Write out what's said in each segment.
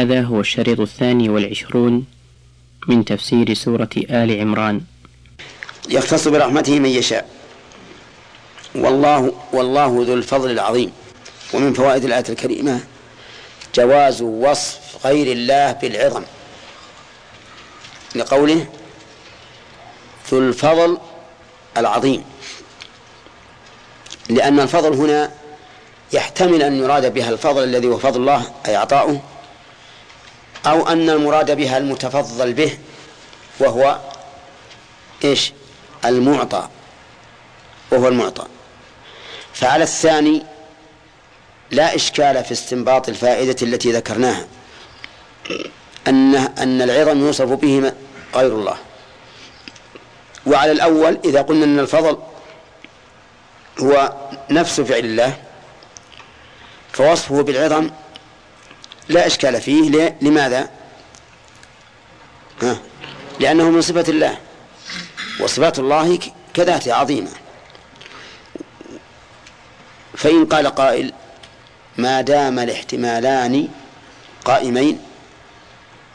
هذا هو الشريط الثاني والعشرون من تفسير سورة آل عمران. يختص برحمته من يشاء. والله والله ذو الفضل العظيم. ومن فوائد الآية الكريمة جواز وصف غير الله بالعظم. لقوله ذو الفضل العظيم. لأن الفضل هنا يحتمل أن يراد بها الفضل الذي هو فضل الله أي عطاؤه أو أن المراد بها المتفضل به وهو إيش؟ المعطى وهو المعطى. فعلى الثاني لا إشكال في استنباط الفائدة التي ذكرناها. أن أن العظم يوصف به غير الله. وعلى الأول إذا قلنا أن الفضل هو نفس فعل الله فوصفه بالعظم لا إشكال فيه. لماذا؟ ها؟ لأنه من صفة الله وصفات الله كذاته عظيمة. فإن قال قائل ما دام الاحتمالان قائمين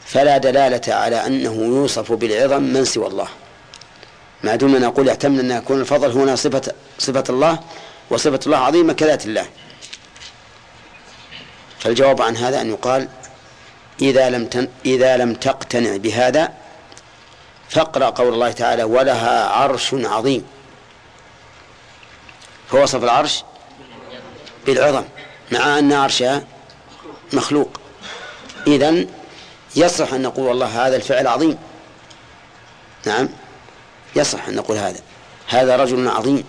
فلا دلالة على أنه يوصف بالعظم من سوى الله. ما دمنا نقول يحتمل أن يكون الفضل هنا صفة صفة الله وصفة الله عظيمة كذات الله. فالجواب عن هذا أن يقال إذا لم تن إذا لم تقتنع بهذا فاقرأ قول الله تعالى ولها عرش عظيم. فوصف العرش بالعظم مع أن عرشها مخلوق. إذن يصح أن نقول والله هذا الفعل عظيم. نعم يصح أن نقول هذا. هذا رجل عظيم.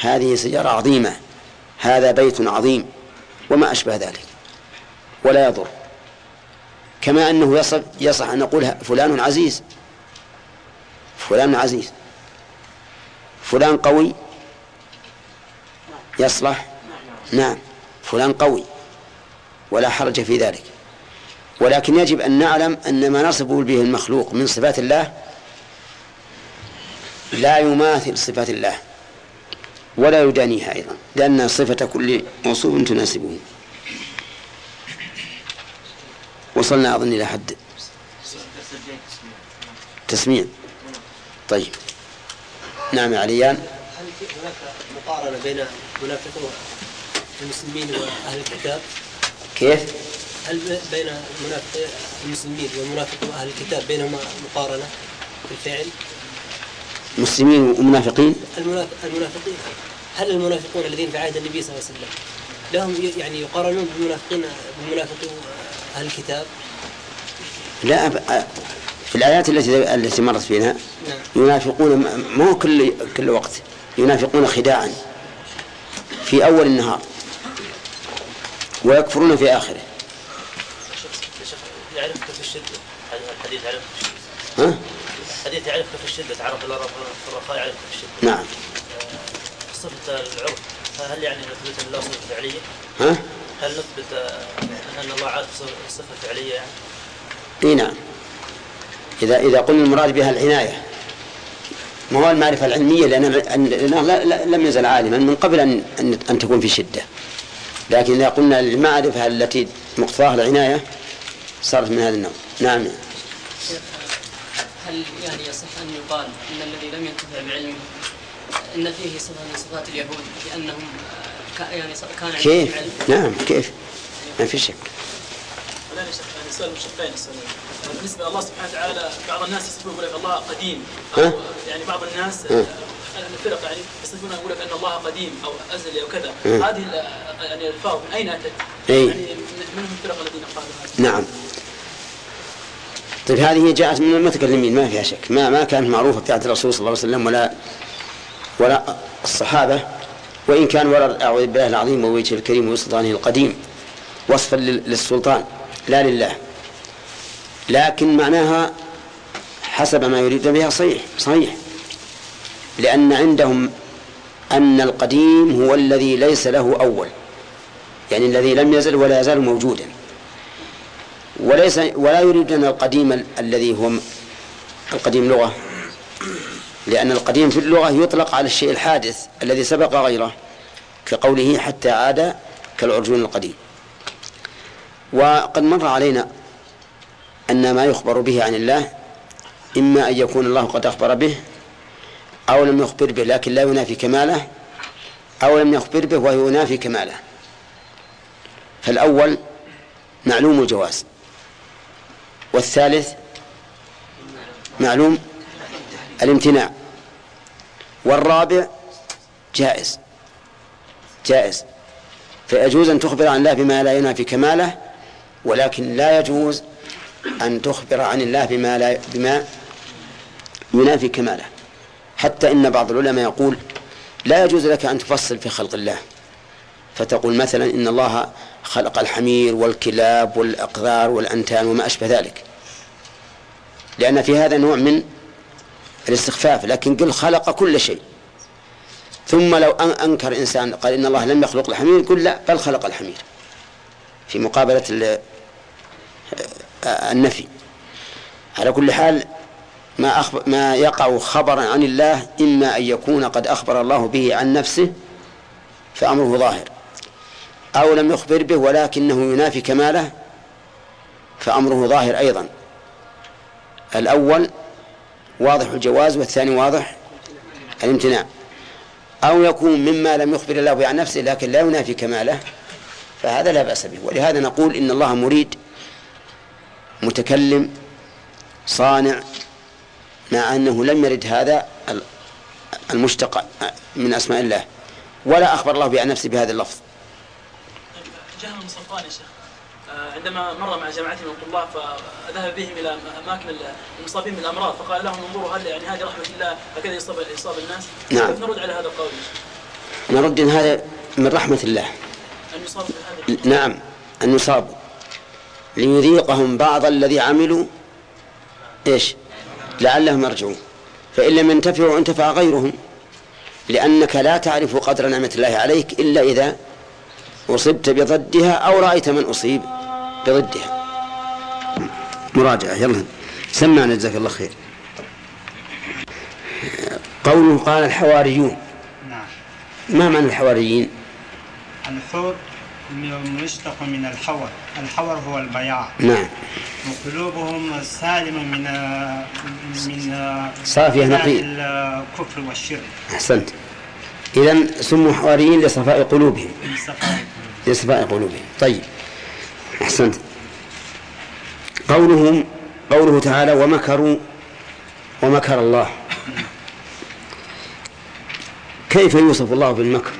هذه سيارة عظيمة. هذا بيت عظيم. وما أشبه ذلك. ولا يضر. كما أنه يصح, يصح أن نقول فلان عزيز. فلان عزيز. فلان قوي. يصلح. نعم. فلان قوي. ولا حرج في ذلك. ولكن يجب أن نعلم أن ما نصف به المخلوق من صفات الله لا يماثل صفات الله ولا يدانيها أيضا لأن صفة كل موصوف تناسبه. وصلنا أظن إلى حد تسميع طيب نعم يا عليان هل هناك مقارنة بين منافقين المسلمين وأهل الكتاب؟ كيف؟ هل بين المنافقين المسلمين والمنافقين وأهل الكتاب بينهما مقارنة في الفعل؟ مسلمين ومنافقين؟ المنافقين هل المنافقون الذين في عهد النبي صلى الله عليه وسلم لهم يعني يقارنون بالمنافقين بالمنافقين أهل الكتاب؟ لا في الآيات التي التي مرت فينا نعم. ينافقون مو كل كل وقت ينافقون خداعا في أول النهار ويكفرون في آخره يعرفك في الشدة الحديث يعرفك في الشدة ها؟ الحديث يعرفك في الشدة تعرف الله في الرخاء يعرفك في الشدة نعم صفة العرف هل يعني نثبت الله صفة فعلية؟ ها؟ هل نثبت أن الله عارف صفة فعلية يعني؟ إي نعم. إذا إذا قلنا المراد بها العناية. ما هو المعرفة العلمية لأن لم يزل عالما من قبل أن أن تكون في شدة. لكن إذا قلنا المعرفة التي مقتضاها العناية صارت من هذا النوع. نعم. هل يعني يصح أن يقال أن الذي لم ينتفع بعلمه أن فيه صفة من صفات اليهود لأنهم يعني كان كيف؟ نعم كيف؟ ما في شك. الآن يا شيخ سؤال مشقين بالنسبة لله سبحانه وتعالى بعض الناس يصفون يقول لك الله قديم أو يعني بعض الناس الفرق يعني يصفون يقول لك أن الله قديم أو ازلي أو كذا هذه يعني الالفاظ من أين أتت؟ أي. يعني من هم الفرق الذين قالوا هذا؟ نعم طيب هذه جاءت من المتكلمين ما فيها شك ما ما كانت معروفة في عهد الرسول صلى الله عليه وسلم ولا ولا الصحابة وإن كان ورد أعوذ بالله العظيم ووجهه الكريم وسلطانه القديم وصفا للسلطان. لا لله. لكن معناها حسب ما يريد بها صحيح صحيح. لأن عندهم أن القديم هو الذي ليس له أول. يعني الذي لم يزل ولا يزال موجودا. وليس ولا يريدون القديم الذي هو القديم لغة. لأن القديم في اللغة يطلق على الشيء الحادث الذي سبق غيره كقوله حتى عاد كالعرجون القديم. وقد مر علينا أن ما يخبر به عن الله إما أن يكون الله قد أخبر به أو لم يخبر به لكن لا ينافي كماله أو لم يخبر به وهو ينافي كماله. فالأول معلوم الجواز والثالث معلوم الامتناع. والرابع جائز. جائز. فيجوز أن تخبر عن الله بما لا ينافي كماله ولكن لا يجوز أن تخبر عن الله بما لا بما ينافي كماله. حتى إن بعض العلماء يقول لا يجوز لك أن تفصل في خلق الله. فتقول مثلا إن الله خلق الحمير والكلاب والأقذار والأنتان وما أشبه ذلك. لأن في هذا نوع من الاستخفاف لكن قل خلق كل شيء. ثم لو أنكر إنسان قال إن الله لم يخلق الحمير قل لا بل خلق الحمير. في مقابلة النفي. على كل حال ما أخبر ما يقع خبرا عن الله إما أن يكون قد أخبر الله به عن نفسه فأمره ظاهر. أو لم يخبر به ولكنه ينافي كماله فأمره ظاهر أيضا. الأول واضح الجواز والثاني واضح الامتناع. أو يكون مما لم يخبر الله به عن نفسه لكن لا ينافي كماله فهذا لا بأس به. ولهذا نقول إن الله مريد متكلم صانع مع أنه لم يرد هذا المشتق من أسماء الله ولا أخبر الله بعن نفسه بهذا اللفظ. جهم صفوان يا شيخ. عندما مر مع جماعته من الطلاب فذهب بهم إلى أماكن المصابين بالأمراض فقال لهم انظروا هل يعني هذه رحمة الله؟ هكذا يصاب يصاب الناس. نعم. نرد على هذا القول. نرد إن هذا من رحمة الله. أن يصاب بهذا نعم أن يصابوا ليذيقهم بعض الذي عملوا إيش؟ لعلهم يرجعون. فإن لم ينتفعوا انتفع غيرهم. لأنك لا تعرف قدر نعمة الله عليك إلا إذا أصبت بضدها أو رأيت من أصيب. بضدها مراجعة يلا. سمعنا جزاك الله خير. قوله قال الحواريون. نعم. ما معنى الحواريين؟ الحور مشتق من الحور. الحور هو البياع. نعم. وقلوبهم سالم من من صافية نقية الكفر والشرك. أحسنت. إذا سموا حواريين لصفاء قلوبهم. لصفاء قلوبهم. طيب. أحسنت. قولهم قوله تعالى ومكروا ومكر الله. كيف يوصف الله بالمكر؟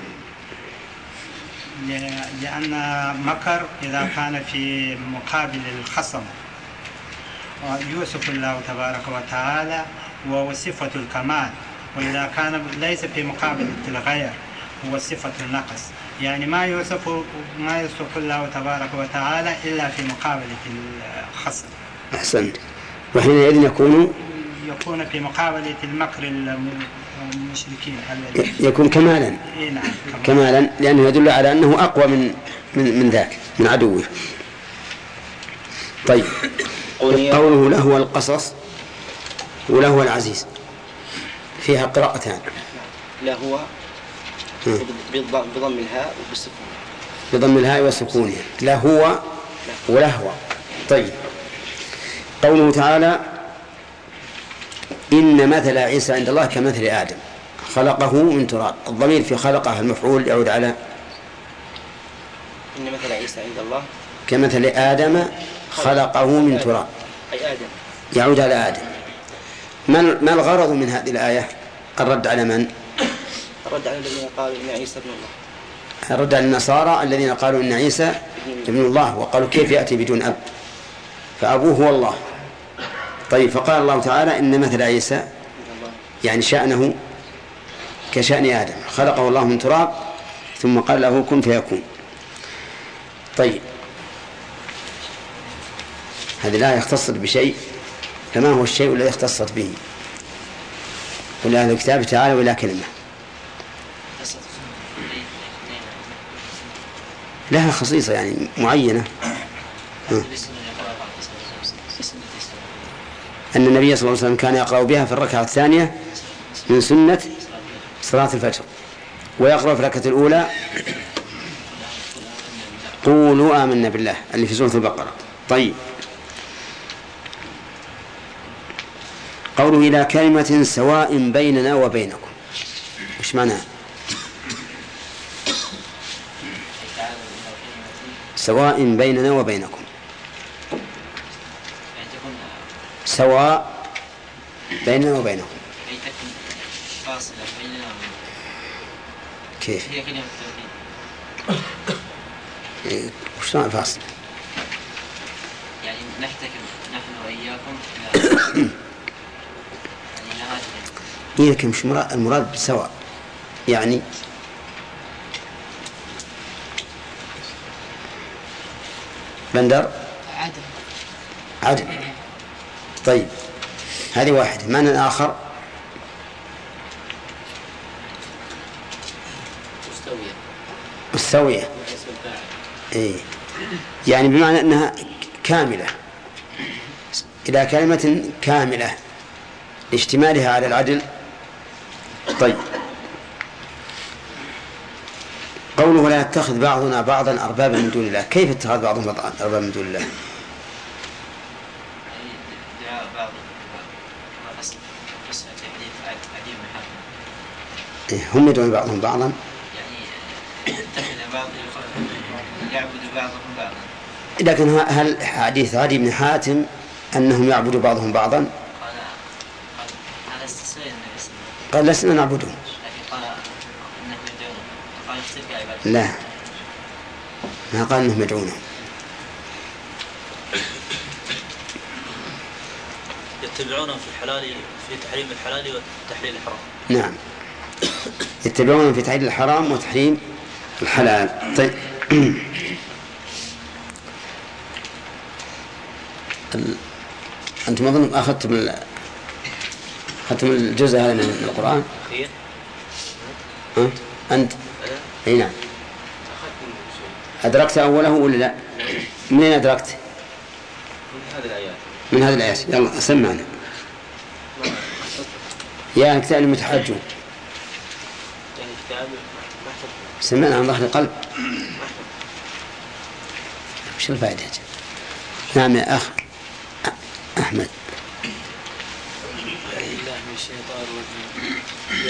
لأن مكر إذا كان في مقابل الخصم. يوصف الله تبارك وتعالى وهو صفة الكمال. وإذا كان ليس في مقابل الغير هو صفة النقص. يعني ما يوصف ما يوصف الله تبارك وتعالى إلا في مقابلة الخصم. أحسنت. وحينئذ يكون يكون في مقابلة المكر المشركين. يكون كمالا. إيه نعم كمالا. لأنه يدل على أنه أقوى من من, من ذاك من عدوه. طيب. قوله له القصص وله العزيز. فيها قراءتان. لهو بضم الهاء وبالسكون بضم الهاء وسكونها لهو ولهو طيب. قوله تعالى إن مثل عيسى عند الله كمثل آدم. خلقه من تراب. الضمير في خلقه المفعول يعود على إن مثل عيسى عند الله كمثل آدم خلقه من تراب. أي آدم. يعود على آدم. ما ما الغرض من هذه الآية؟ الرد على من؟ الرد على الذين قالوا إن عيسى ابن الله. الرد على النصارى الذين قالوا إن عيسى ابن الله وقالوا كيف يأتي بدون أب؟ فأبوه هو الله. طيب فقال الله تعالى إن مثل عيسى يعني شأنه كشأن آدم. خلقه الله من تراب ثم قال له كن فيكون. طيب. هذه لا يختصر بشيء فما هو الشيء الذي اختصت به؟ قل أهل الكتاب تعالوا إلى كلمة. لها خصيصة يعني معينة. أن النبي صلى الله عليه وسلم كان يقرأ بها في الركعة الثانية من سنة صلاة الفجر ويقرأ في الركعة الأولى قولوا آمنا بالله اللي في سورة البقرة. طيب. قوله إلى كلمة سواء بيننا وبينكم. وش معناه سواء بيننا وبينكم سواء بيننا وبينكم فاصلة بيننا وبينكم كيف؟ هي كلمة التوحيد إيه، وش معنى فاصل؟ يعني نحتكم نحن وإياكم إلى يعني إلى هذه لكن مش مراد المراد بسواء يعني بندر عدم عدل. طيب هذه واحدة. معنى الآخر؟ مستوية. مستوية. إيه. يعني بمعنى أنها كاملة. إلى كلمة كاملة. لاشتمالها على العدل. طيب. قوله لا يتخذ بعضنا بعضا أربابا من دون الله. كيف اتخاذ بعضهم بعضا أربابا من دون الله؟ يعني إيه هم يدعون بعضهم بعضا. يعني بعض يعبد بعضهم بعضا لكن هل حديث عدي بن حاتم أنهم يعبدوا بعضهم بعضا؟ قال قال هذا استثناء النبي صلى الله عليه وسلم قال لسنا نعبدهم لكن قال انهم يدعون لا. ما قال إنهم يدعونهم يتبعون في الحلال في تحريم الحلال وتحليل الحرام. نعم. يتبعون في تحليل الحرام وتحريم الحلال. طيب. ال... أظن أخذتم ال... أخذتم الجزء هذا من القرآن؟ هي ها؟ أي نعم. أدركت أوله ولا لا؟ منين أدركت؟ من هذه الآيات. من هذه الآيات. يلا سمعنا. يا كتاب المتحجون يعني كتاب سمعنا عن ظهر القلب. وش الفائدة؟ نعم يا أخ أحمد بالله من الشيطان الرجيم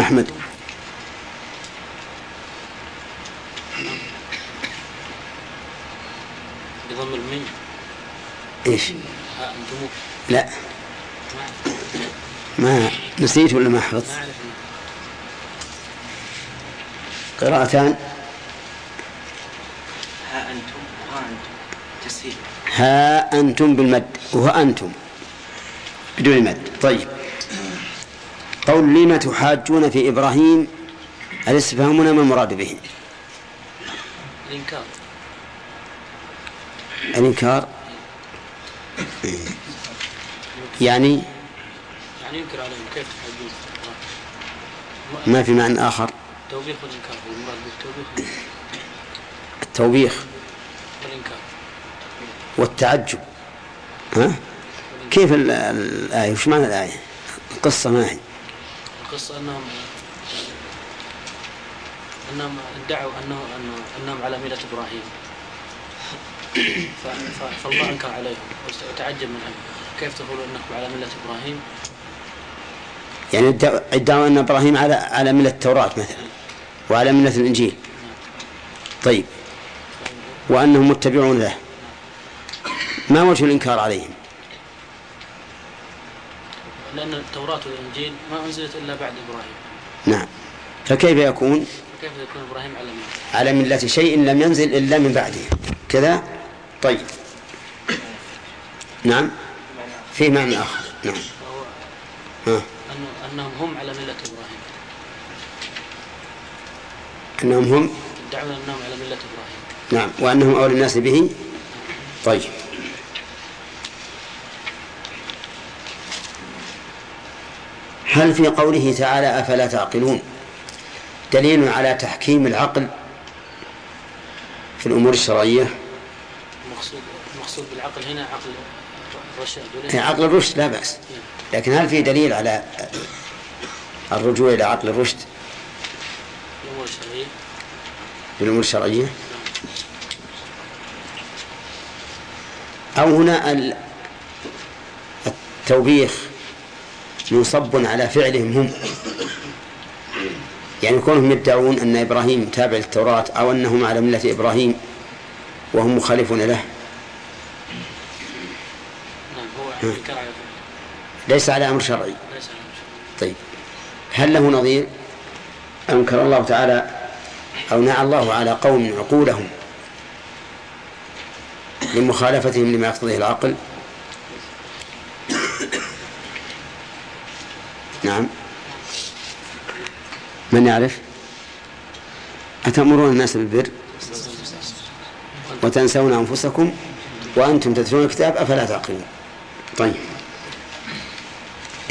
أحمد. بضم الميم ها أنتم لا. ما نسيت ولا ما حفظت؟ قراءتان. ها أنتم وها أنتم. تسهيل ها أنتم بالمد وها أنتم بدون المد. طيب. قول لم تحاجون في إبراهيم الاستفهام هنا ما المراد به؟ الإنكار. الإنكار؟ يعني؟ يعني ينكر عليهم كيف تحاجون؟ ما في معنى آخر؟ التوبيخ والإنكار. المراد بالتوبيخ التوبيخ. والإنكار. والتعجب. ها؟ كيف ال- الآية؟ وش معنى الآية؟ القصة ما هي. القصة أنهم أنهم ادعوا أنه أنه أنهم على ملة إبراهيم. فالله أنكر عليهم. وتعجب من أمر كيف تقولون أنكم على ملة إبراهيم؟ يعني ادعوا- ادعوا أن إبراهيم على على ملة التوراة مثلا وعلى ملة الإنجيل. طيب. وأنهم متبعون له. ما وجه الإنكار عليهم؟ لأن التوراة والإنجيل ما أنزلت إلا بعد إبراهيم. نعم. فكيف يكون؟ فكيف يكون إبراهيم على ملة؟ على ملة شيء لم ينزل إلا من بعده. كذا؟ طيب. نعم. في معنى آخر. نعم. ها. أنه أنهم هم على ملة إبراهيم. أنهم هم؟ يدعون أنهم على ملة إبراهيم. نعم. وأنهم أولى الناس به؟ طيب. هل في قوله تعالى أفلا تعقلون؟ دليل على تحكيم العقل في الأمور الشرعية. المقصود المقصود بالعقل هنا عقل الرشاد هي عقل الرشد لا بأس. لكن هل في دليل على الرجوع إلى عقل الرشد؟ الأمور الشرعية. في الأمور الشرعية؟ أو هنا ال- التوبيخ. منصب على فعلهم هم. يعني كونهم يدعون أن إبراهيم تابع للتوراة أو أنهم على ملة إبراهيم وهم مخالفون له. نعم ليس على أمر شرعي. طيب. هل له نظير؟ أنكر الله تعالى أو نعى الله على قوم عقولهم لمخالفتهم لما يقتضيه العقل؟ نعم. من يعرف؟ أتأمرون الناس بالبر وتنسون أنفسكم وأنتم تتلون الكتاب أفلا تعقلون. طيب.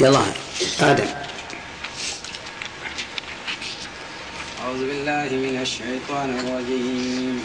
يلا آدم. أعوذ بالله من الشيطان الرجيم.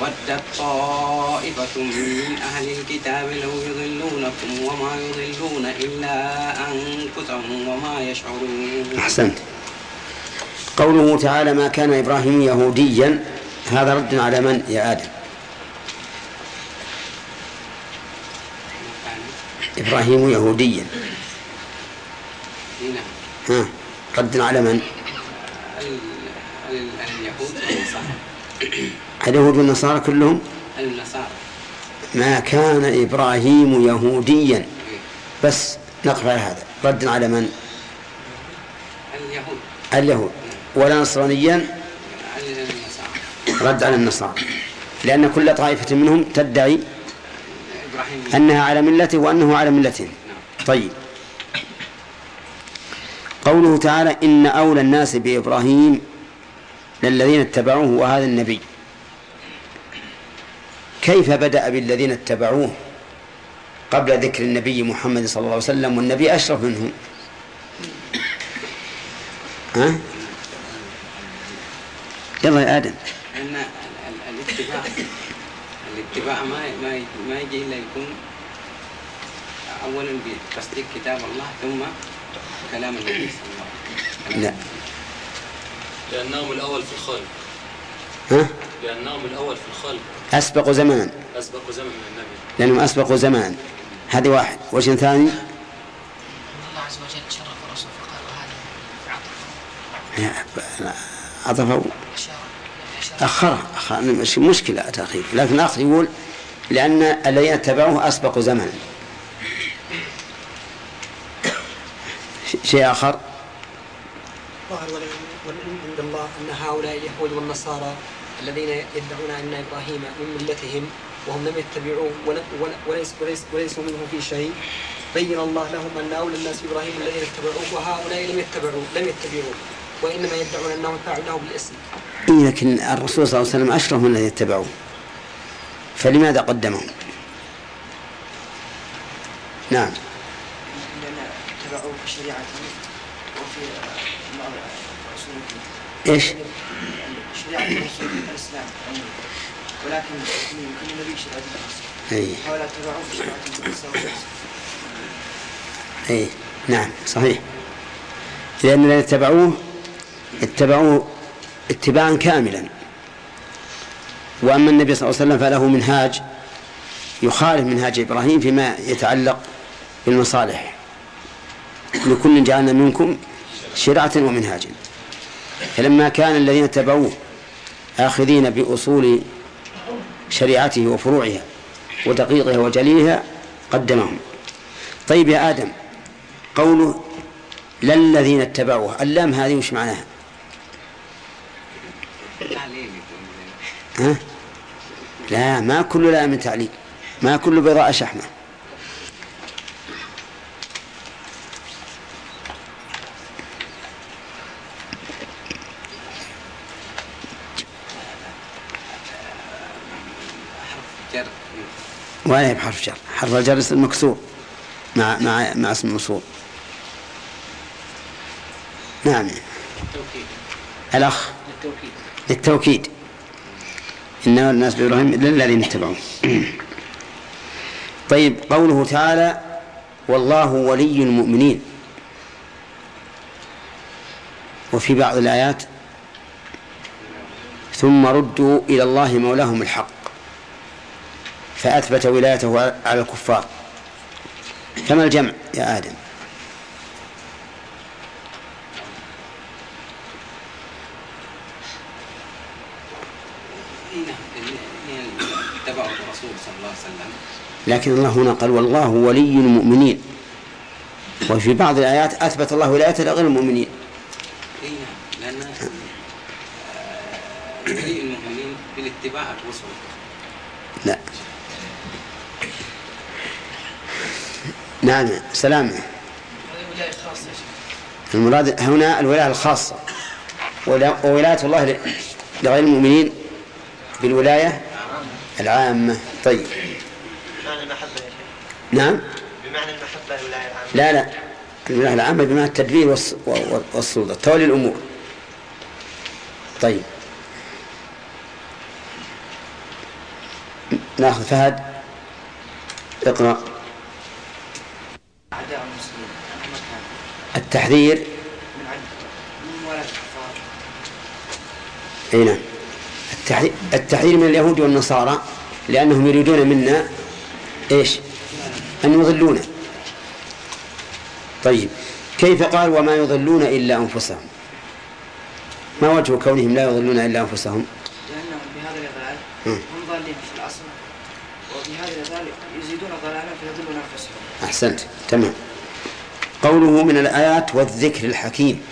ودت طائفة من أهل الكتاب لو يضلونكم وما يضلون إلا أنفسهم وما يشعرون أحسنت. قوله تعالى ما كان إبراهيم يهوديا. هذا رد على من؟ يا آدم. إبراهيم يهوديا. هنا ها. رد على من؟ ال- ال- اليهود اليهود والنصارى كلهم؟ النصارى. ما كان إبراهيم يهوديا. بس نقف على هذا. رد على من؟ اليهود. اليهود. ولا نصرانيا؟ النصارى رد على النصارى. لأن كل طائفة منهم تدعي أنها على ملته وأنه على ملتهم طيب. قوله تعالى إن أولى الناس بإبراهيم للذين اتبعوه وهذا النبي. كيف بدأ بالذين اتبعوه قبل ذكر النبي محمد صلى الله عليه وسلم والنبي أشرف منه ها؟ يلا يا آدم. أن ال- ال- الاتباع الاتباع ما ما ما يجي إلا يكون أولا بتصديق كتاب الله ثم كلام النبي صلى الله عليه وسلم. لا. لأنهم الأول في الخلق. ها؟ لأنهم الأول في الخلق. أسبقوا زمانا أسبقوا زمن من النبي. لأنهم أسبقوا زمان. هذه واحد. وجه ثاني الله عز وجل شرف الرسول فقال وهذا عطف عطفوا أشار أخرها أخر مش مشكلة تأخير لكن الأخ يقول لأن الذين اتبعوه أسبقوا زمنا شيء آخر؟ والعلم عند الله أن هؤلاء اليهود والنصارى الذين يدعون أن إبراهيم من ملتهم وهم لم يتبعوه وليس وليس وليسوا منه في شيء. بين الله لهم أن أولى الناس بإبراهيم الذين اتبعوه وهؤلاء لم يتبعوه لم يتبعوه. وإنما يدعون أنهم فعلوا له بالاسم. إيه لكن الرسول صلى الله عليه وسلم أشرف من الذين اتبعوه. فلماذا قدمهم نعم. لأن اتبعوا شريعته وفي بعض أصول الدين إيش؟ أي نعم صحيح. لأن الذين اتبعوه اتبعوه اتباعا كاملا. وأما النبي صلى الله عليه وسلم فله منهاج يخالف منهاج إبراهيم فيما يتعلق بالمصالح. لكل جعلنا منكم شرعة ومنهاجا. فلما كان الذين اتبعوه آخذين بأصول شريعته وفروعها ودقيقها وجليلها قدمهم. طيب يا آدم قوله لا الذين اتبعوه اللام هذه وش معناها؟ ها؟ لا ما كل لام تعليل ما كل بيضاء شحمة. جر ولا بحرف جر حرف الجر اسم مكسور. مع مع مع اسم موصول نعم. التوكيد. الأخ. للتوكيد للتوكيد. إنما الناس بإبراهيم إلا الذين اتبعوه. طيب قوله تعالى والله ولي المؤمنين. وفي بعض الآيات ثم ردوا إلى الله مولاهم الحق. فأثبت ولايته على الكفار. كما الجمع يا آدم؟ لكن الله هنا قال والله ولي المؤمنين. وفي بعض الآيات أثبت الله ولايته لغير المؤمنين. نعم لأن آه، ولي المؤمنين بالاتباع الرسل لا نعم سلام. هذه ولاية خاصة يا شيخ المراد هنا الولاية الخاصة. ولا- وولاية الله لغير المؤمنين بالولاية العامة. طيب. بمعنى المحبة يا شيخ. نعم. بمعنى المحبة الولاية العامة. لا لا. الولاية العامة بمعنى التدبير والسلطة تولي الأمور. طيب. ناخذ فهد. اقرأ. التحذير. أي نعم. التحذير, من اليهود والنصارى لأنهم يريدون منا إيش؟ أن يضلونا. طيب كيف قال وما يضلون إلا أنفسهم؟ ما وجه كونهم لا يضلون إلا أنفسهم؟ لأنهم بهذا الإضلال مم. هم ضالين في الأصل وبهذا الإضلال يزيدون ضلالا فيضلون أنفسهم. أحسنت تمام. قوله من الآيات والذكر الحكيم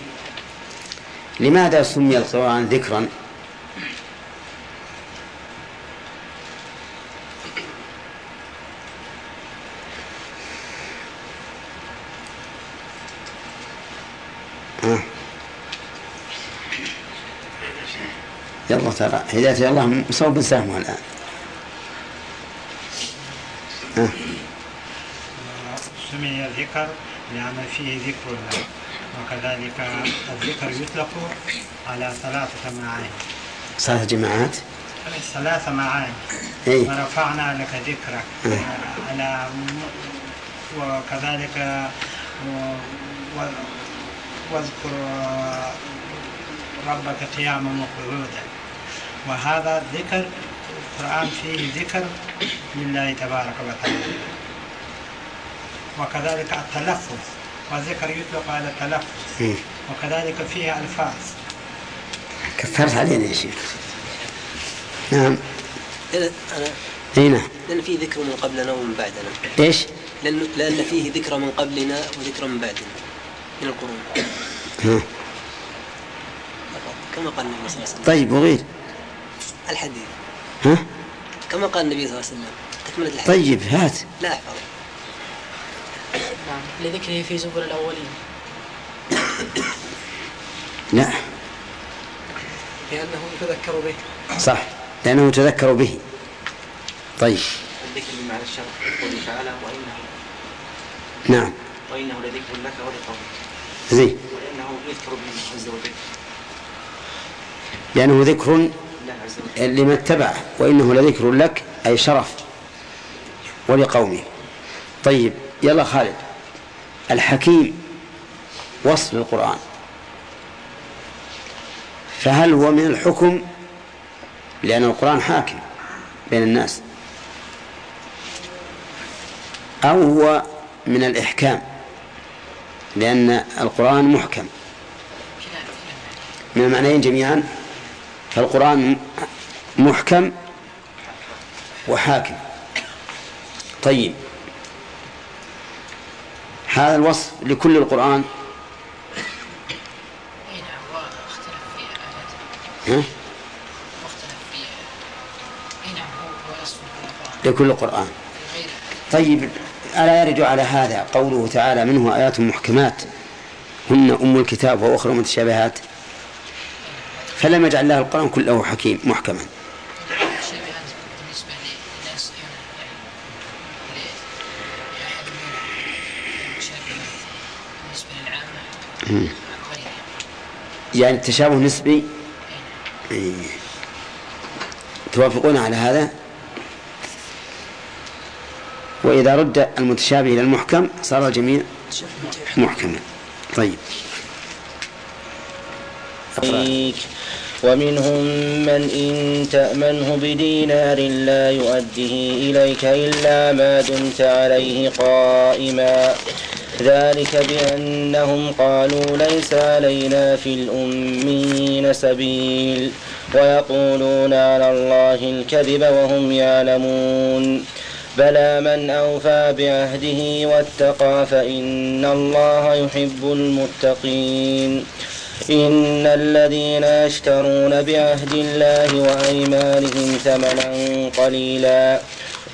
لماذا سمي القرآن ذكرا آه. يلا ترى هداية الله مصوب سهمها الآن آه. سمي ذكر لأن فيه ذكر الله. وكذلك الذكر يطلق على ثلاثة معاني. ثلاث جماعات؟ ثلاث معاني. إيه. ورفعنا لك ذكرك. إيه. على وكذلك و- و- واذكر ربك قياما وقعودا. وهذا ذكر القرآن فيه ذكر لله تبارك وتعالى. وكذلك التلفظ. والذكر يطلق على التلفظ. إيه. وكذلك فيه ألفاظ. كفرت علينا يا شيخ. نعم. أنا اي نعم. لأن فيه ذكر من قبلنا ومن بعدنا. إيش؟ لأن لأن فيه ذكر من قبلنا وذكر من بعدنا. من القرون. ها. كما قال النبي صلى الله عليه وسلم. طيب وغير؟ الحديث. ها؟ كما قال النبي صلى الله عليه وسلم. تكملة الحديث. طيب هات. لا أحفظ نعم. لذكره في زبر الأولين. لا. لأنه يتذكر به. صح. لأنه تذكر به. طيب. الذكر بمعنى الشرف قوله تعالى وإنه نعم. وإنه لذكر لك ولقومك. زين. وإنه يذكر به عز وجل. لأنه ذكر عز وجل. لمن اتبعه وإنه لذكر لك أي شرف. ولقومه طيب. يلا خالد. الحكيم وصف القرآن فهل هو من الحكم؟ لأن القرآن حاكم بين الناس. أو هو من الإحكام لأن القرآن محكم. من المعنيين جميعا فالقرآن محكم وحاكم. طيب. هذا الوصف لكل القرآن. ها؟ لكل القرآن. طيب ألا يرد على هذا قوله تعالى منه آيات محكمات هن أم الكتاب وأخرى متشابهات؟ فلم يجعل الله القرآن كله حكيم محكما. يعني التشابه نسبي؟ إيه. توافقون على هذا؟ وإذا رد المتشابه إلى المحكم صار الجميع محكما. طيب. ومنهم من إن تأمنه بدينار لا يؤده إليك إلا ما دمت عليه قائما. ذلك بأنهم قالوا ليس علينا في الأمين سبيل ويقولون على الله الكذب وهم يعلمون. بلى من أوفى بعهده واتقى فإن الله يحب المتقين. إن الذين يشترون بعهد الله وأيمانهم ثمنا قليلا.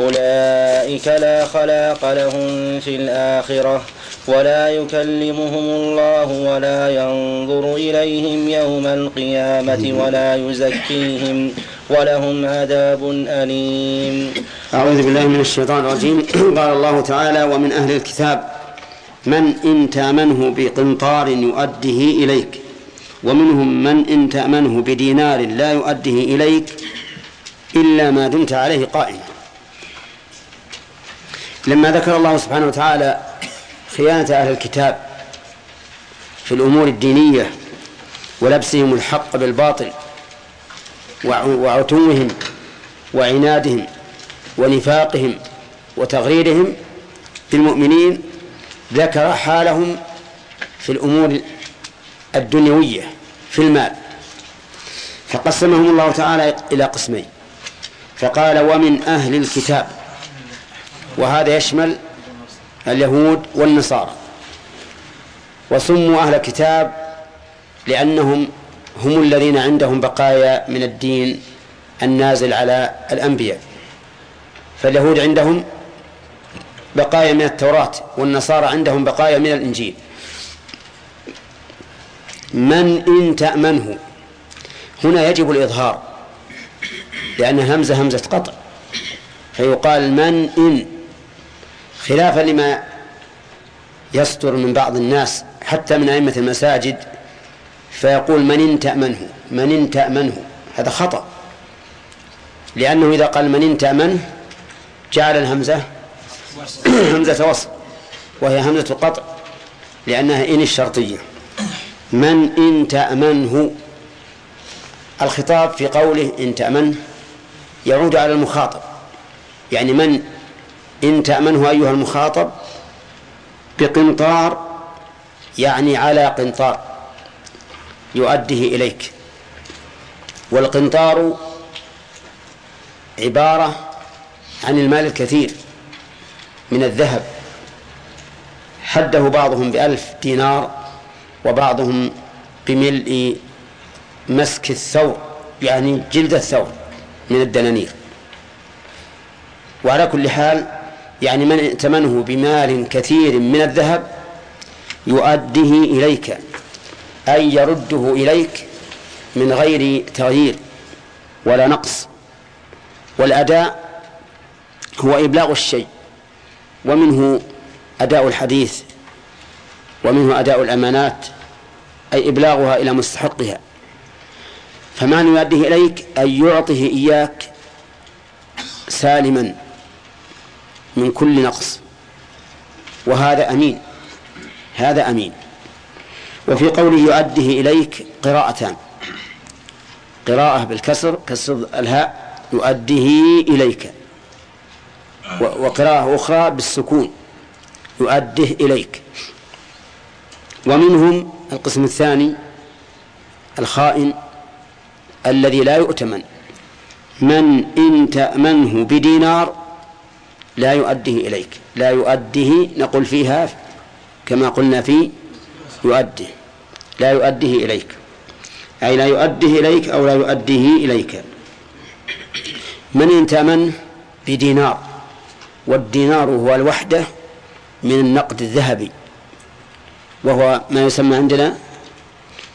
أولئك لا خلاق لهم في الآخرة. ولا يكلمهم الله ولا ينظر إليهم يوم القيامة ولا يزكيهم ولهم عذاب أليم. أعوذ بالله من الشيطان الرجيم. قال الله تعالى ومن أهل الكتاب من إن تأمنه بقنطار يؤده إليك ومنهم من إن تأمنه بدينار لا يؤده إليك إلا ما دمت عليه قائما لما ذكر الله سبحانه وتعالى خيانة أهل الكتاب في الأمور الدينية ولبسهم الحق بالباطل وعتوهم وعنادهم ونفاقهم وتغريرهم بالمؤمنين ذكر حالهم في الأمور الدنيوية في المال. فقسمهم الله تعالى إلى قسمين. فقال ومن أهل الكتاب. وهذا يشمل اليهود والنصارى. وسموا أهل الكتاب لأنهم هم الذين عندهم بقايا من الدين النازل على الأنبياء. فاليهود عندهم بقايا من التوراة والنصارى عندهم بقايا من الإنجيل. من إن تأمنه؟ هنا يجب الإظهار لأن همزة همزة قطع. فيقال من إن خلافا لما يصدر من بعض الناس حتى من أئمة المساجد فيقول من إن تأمنه من إن تأمنه هذا خطأ. لأنه إذا قال من إن تأمنه جعل الهمزة همزة وصل وهي همزة قطع لأنها إن الشرطية. من إن تأمنه الخطاب في قوله إن تأمنه يعود على المخاطب. يعني من إن تأمنه أيها المخاطب بقنطار يعني على قنطار يؤديه إليك. والقنطار عبارة عن المال الكثير من الذهب. حده بعضهم بألف دينار وبعضهم بملء مسك الثور يعني جلد الثور من الدنانير. وعلى كل حال يعني من ائتمنه بمال كثير من الذهب يؤديه إليك أي يرده إليك من غير تغيير ولا نقص. والأداء هو إبلاغ الشيء ومنه أداء الحديث ومنه أداء الأمانات أي إبلاغها إلى مستحقها. فمعنى يؤديه إليك أن يعطه إياك سالما. من كل نقص. وهذا أمين. هذا أمين. وفي قوله يؤديه إليك قراءتان. قراءة بالكسر كسر الهاء يؤديه إليك. وقراءة أخرى بالسكون يؤده إليك. ومنهم القسم الثاني الخائن الذي لا يؤتمن. من إن تأمنه بدينار لا يؤديه إليك. لا يؤديه نقول فيها كما قلنا في يؤده لا يؤديه إليك. أي لا يؤديه إليك أو لا يؤديه إليك. من انتمن بدينار. والدينار هو الوحدة من النقد الذهبي. وهو ما يسمى عندنا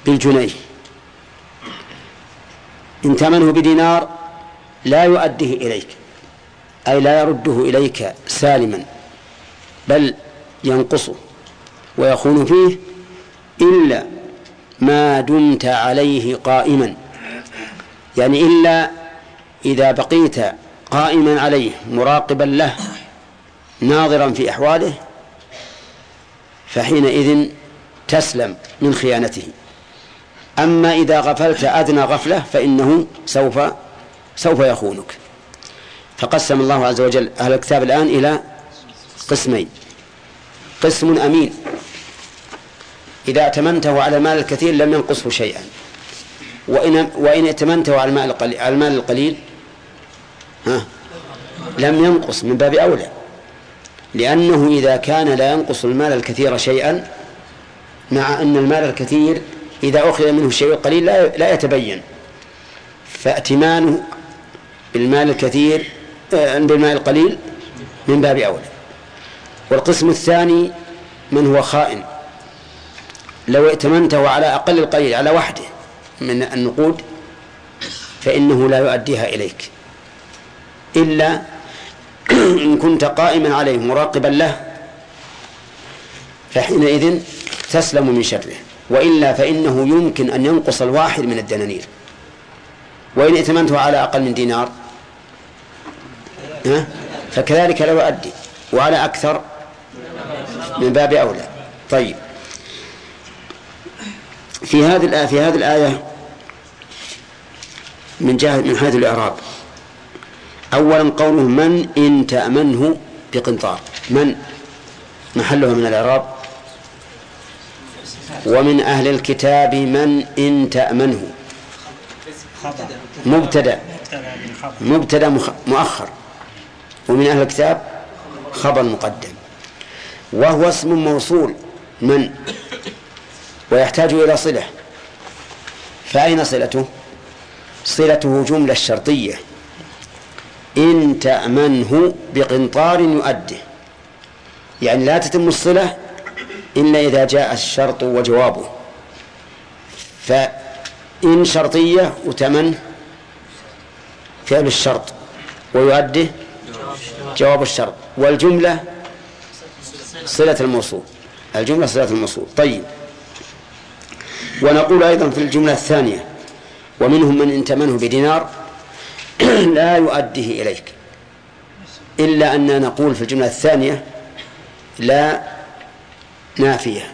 بالجنيه. إن تمنه بدينار؟ لا يؤديه إليك. أي لا يرده إليك سالما بل ينقصه ويخون فيه إلا ما دمت عليه قائما. يعني إلا إذا بقيت قائما عليه مراقبا له ناظرا في أحواله فحينئذ تسلم من خيانته. أما إذا غفلت أدنى غفلة فإنه سوف سوف يخونك. فقسم الله عز وجل أهل الكتاب الآن إلى قسمين. قسم أمين. إذا ائتمنته على المال الكثير لم ينقصه شيئا. وإن وإن ائتمنته على المال القليل على المال القليل ها لم ينقص من باب أولى. لأنه إذا كان لا ينقص المال الكثير شيئا مع أن المال الكثير إذا أخذ منه الشيء القليل لا لا يتبين. فائتمانه بالمال الكثير بالمال القليل من باب أولى والقسم الثاني من هو خائن. لو ائتمنته على أقل القليل على وحده من النقود فإنه لا يؤديها إليك. إلا إن كنت قائما عليه مراقبا له فحينئذ تسلم من شره. وإلا فإنه يمكن أن ينقص الواحد من الدنانير. وإن ائتمنته على أقل من دينار فكذلك لا يؤدي وعلى أكثر من باب أولى. طيب. في هذه الآية في هذه الآية من جهة من حيث الإعراب. أولا قوله من إن تأمنه بقنطار. من؟ محله من الإعراب. ومن أهل الكتاب من إن تأمنه. مبتدأ. مبتدأ مؤخر. ومن أهل الكتاب؟ خبر مقدم. وهو اسم موصول من؟ ويحتاج إلى صلة. فأين صلته؟ صلته جملة شرطية. إن تأمنه بقنطار يؤده. يعني لا تتم الصلة إلا إذا جاء الشرط وجوابه. فإن شرطية وتمن فعل الشرط ويؤده جواب الشرط. والجملة صلة الموصول. الجملة صلة الموصول. طيب. ونقول أيضا في الجملة الثانية ومنهم من إن تمنه بدينار لا يؤديه إليك. إلا أن نقول في الجملة الثانية لا نافية.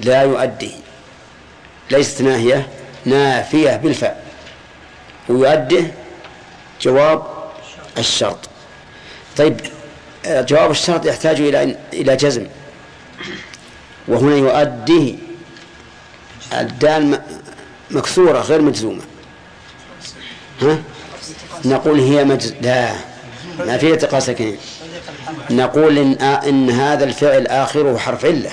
لا يؤدي. ليست ناهية نافية بالفعل. ويؤده جواب الشرط. طيب جواب الشرط يحتاج إلى إلى جزم. وهنا يؤديه الدال مكسورة غير مجزومة. ها؟ نقول هي مجز لا ما فيها التقاء نقول إن, إن هذا الفعل آخره حرف علة.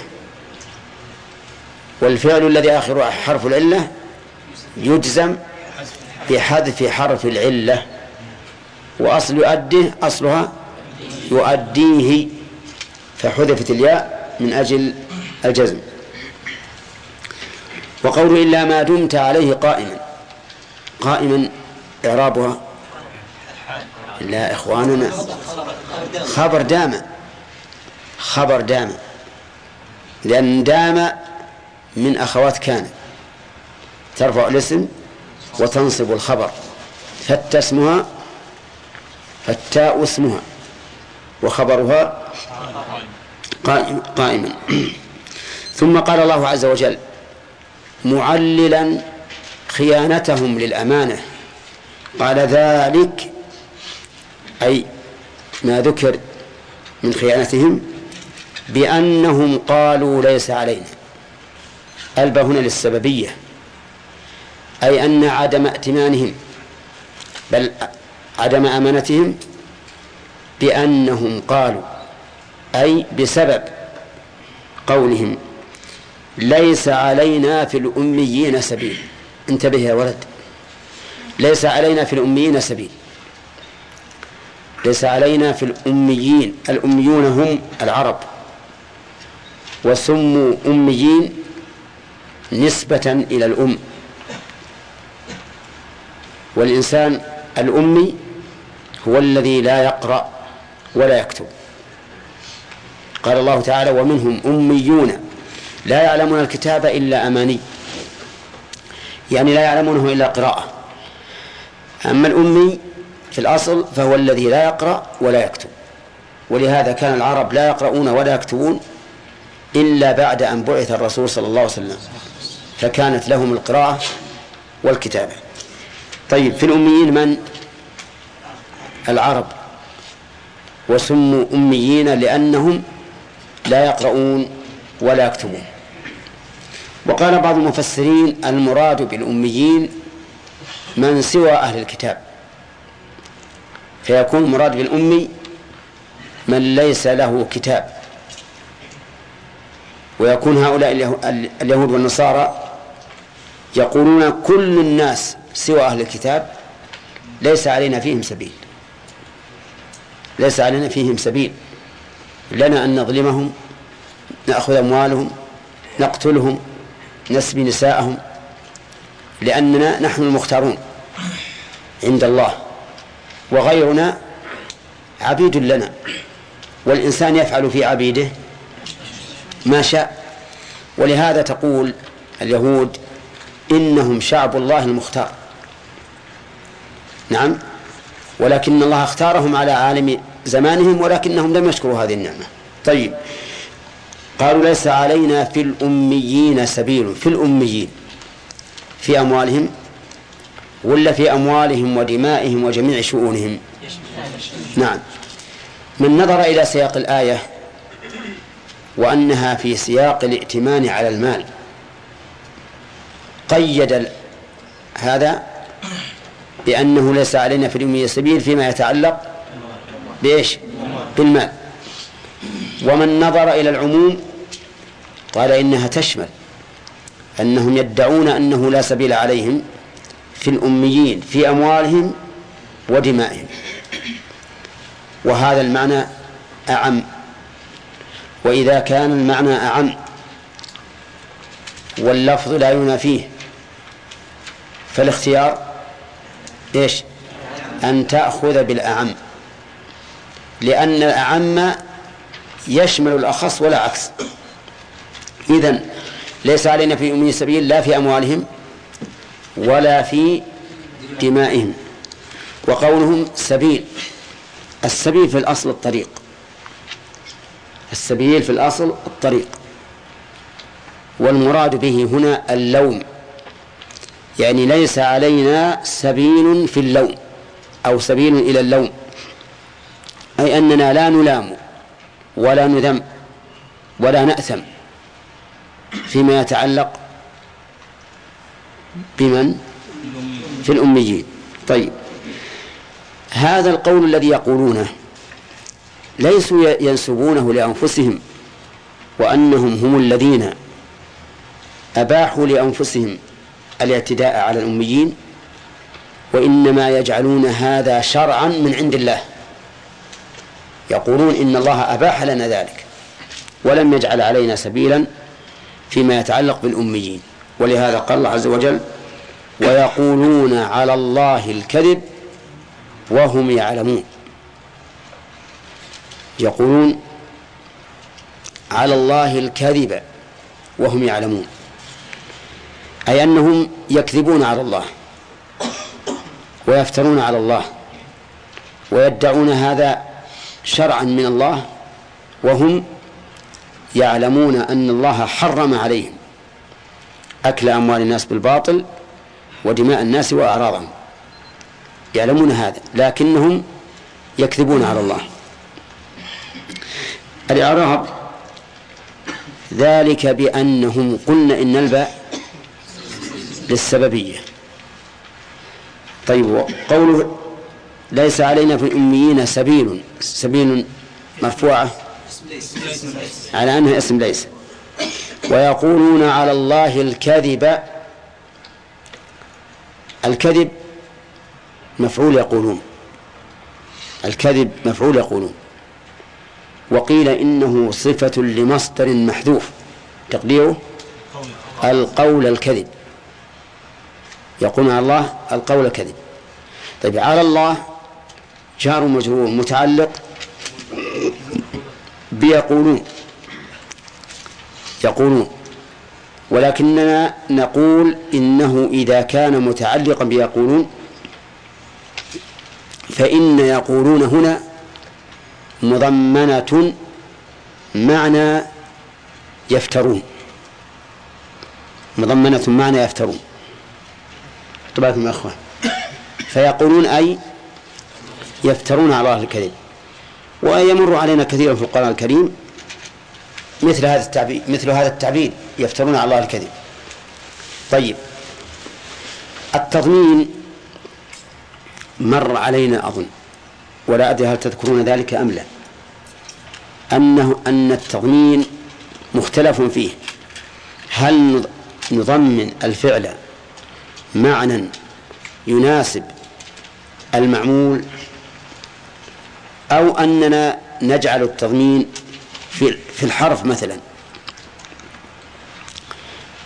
والفعل الذي آخره حرف العلة يجزم بحذف حرف العلة. وأصل يؤديه أصلها يؤديه فحذفت الياء من أجل الجزم. وقول إلا ما دمت عليه قائما. قائما إعرابها. لا إخواننا خبر دام. خبر دام. لأن دام من أخوات كان. ترفع الاسم وتنصب الخبر. فت اسمها فالتاء اسمها. وخبرها قائم قائما. ثم قال الله عز وجل معللا خيانتهم للأمانة. قال ذلك أي ما ذكر من خيانتهم بأنهم قالوا ليس علينا. ألبى هنا للسببية. أي أن عدم ائتمانهم بل عدم أمانتهم بأنهم قالوا أي بسبب قولهم ليس علينا في الأميين سبيل. انتبه يا ولد. ليس علينا في الأميين سبيل. ليس علينا في الأميين الأميون هم العرب. وسموا أميين نسبة إلى الأم. والإنسان الأمي هو الذي لا يقرأ. ولا يكتب. قال الله تعالى ومنهم أميون لا يعلمون الكتاب إلا أماني. يعني لا يعلمونه إلا قراءة. أما الأمي في الأصل فهو الذي لا يقرأ ولا يكتب. ولهذا كان العرب لا يقرؤون ولا يكتبون إلا بعد أن بعث الرسول صلى الله عليه وسلم. فكانت لهم القراءة والكتابة. طيب في الأميين من؟ العرب. وسموا أميين لأنهم لا يقرؤون ولا يكتبون وقال بعض المفسرين المراد بالأميين من سوى أهل الكتاب. فيكون المراد بالأمي من ليس له كتاب. ويكون هؤلاء اليهود والنصارى يقولون كل الناس سوى أهل الكتاب ليس علينا فيهم سبيل. ليس علينا فيهم سبيل. لنا أن نظلمهم نأخذ أموالهم نقتلهم نسبي نساءهم لأننا نحن المختارون عند الله وغيرنا عبيد لنا والإنسان يفعل في عبيده ما شاء. ولهذا تقول اليهود إنهم شعب الله المختار. نعم؟ ولكن الله اختارهم على عالم زمانهم ولكنهم لم يشكروا هذه النعمة. طيب. قالوا ليس علينا في الأميين سبيل في الأميين. في أموالهم ولا في أموالهم ودمائهم وجميع شؤونهم؟ نعم. من نظر إلى سياق الآية وأنها في سياق الائتمان على المال قيد هذا بأنه ليس علينا في الأمية سبيل فيما يتعلق بإيش؟ بالمال. ومن نظر إلى العموم قال إنها تشمل أنهم يدعون أنه لا سبيل عليهم في الأميين في أموالهم ودمائهم. وهذا المعنى أعم. وإذا كان المعنى أعم واللفظ لا ينافيه فالاختيار إيش؟ أن تأخذ بالأعم. لأن الأعم يشمل الأخص ولا عكس. إذن ليس علينا في أمي سبيل لا في أموالهم ولا في دمائهم. وقولهم سبيل. السبيل في الأصل الطريق. السبيل في الأصل الطريق. والمراد به هنا اللوم. يعني ليس علينا سبيل في اللوم أو سبيل إلى اللوم. أي أننا لا نلام ولا نذم ولا نأثم فيما يتعلق بمن؟ في الأميين. طيب. هذا القول الذي يقولونه ليسوا ينسبونه لأنفسهم وأنهم هم الذين أباحوا لأنفسهم الاعتداء على الأميين وإنما يجعلون هذا شرعا من عند الله. يقولون إن الله أباح لنا ذلك ولم يجعل علينا سبيلا فيما يتعلق بالأميين. ولهذا قال الله عز وجل ويقولون على الله الكذب وهم يعلمون. يقولون على الله الكذب وهم يعلمون. أي أنهم يكذبون على الله ويفترون على الله ويدعون هذا شرعا من الله وهم يعلمون أن الله حرم عليهم أكل أموال الناس بالباطل ودماء الناس وأعراضهم. يعلمون هذا لكنهم يكذبون على الله. الإعراب ذلك بأنهم قلنا إن الباء للسببية. طيب قوله ليس علينا في الأميين سبيل سبيل مرفوعة؟ على أنها اسم ليس. ويقولون على الله الكذب الكذب مفعول يقولون. الكذب مفعول يقولون. وقيل إنه صفة لمصدر محذوف. تقديره؟ القول الكذب. يقولون على الله القول الكذب طيب على الله جار مجرور متعلق بيقولون يقولون ولكننا نقول إنه إذا كان متعلقا بيقولون فإن يقولون هنا مضمنة معنى يفترون. مضمنة معنى يفترون. بالكم يا أخوان فيقولون أي يفترون على الله الكذب. ويمر علينا كثيرا في القرآن الكريم مثل هذا التعبير مثل هذا التعبير يفترون على الله الكذب. طيب. التضمين مر علينا أظن. ولا أدري هل تذكرون ذلك أم لا. أنه أن التضمين مختلف فيه. هل نضمن الفعل معنى يناسب المعمول أو أننا نجعل التضمين في الحرف مثلا.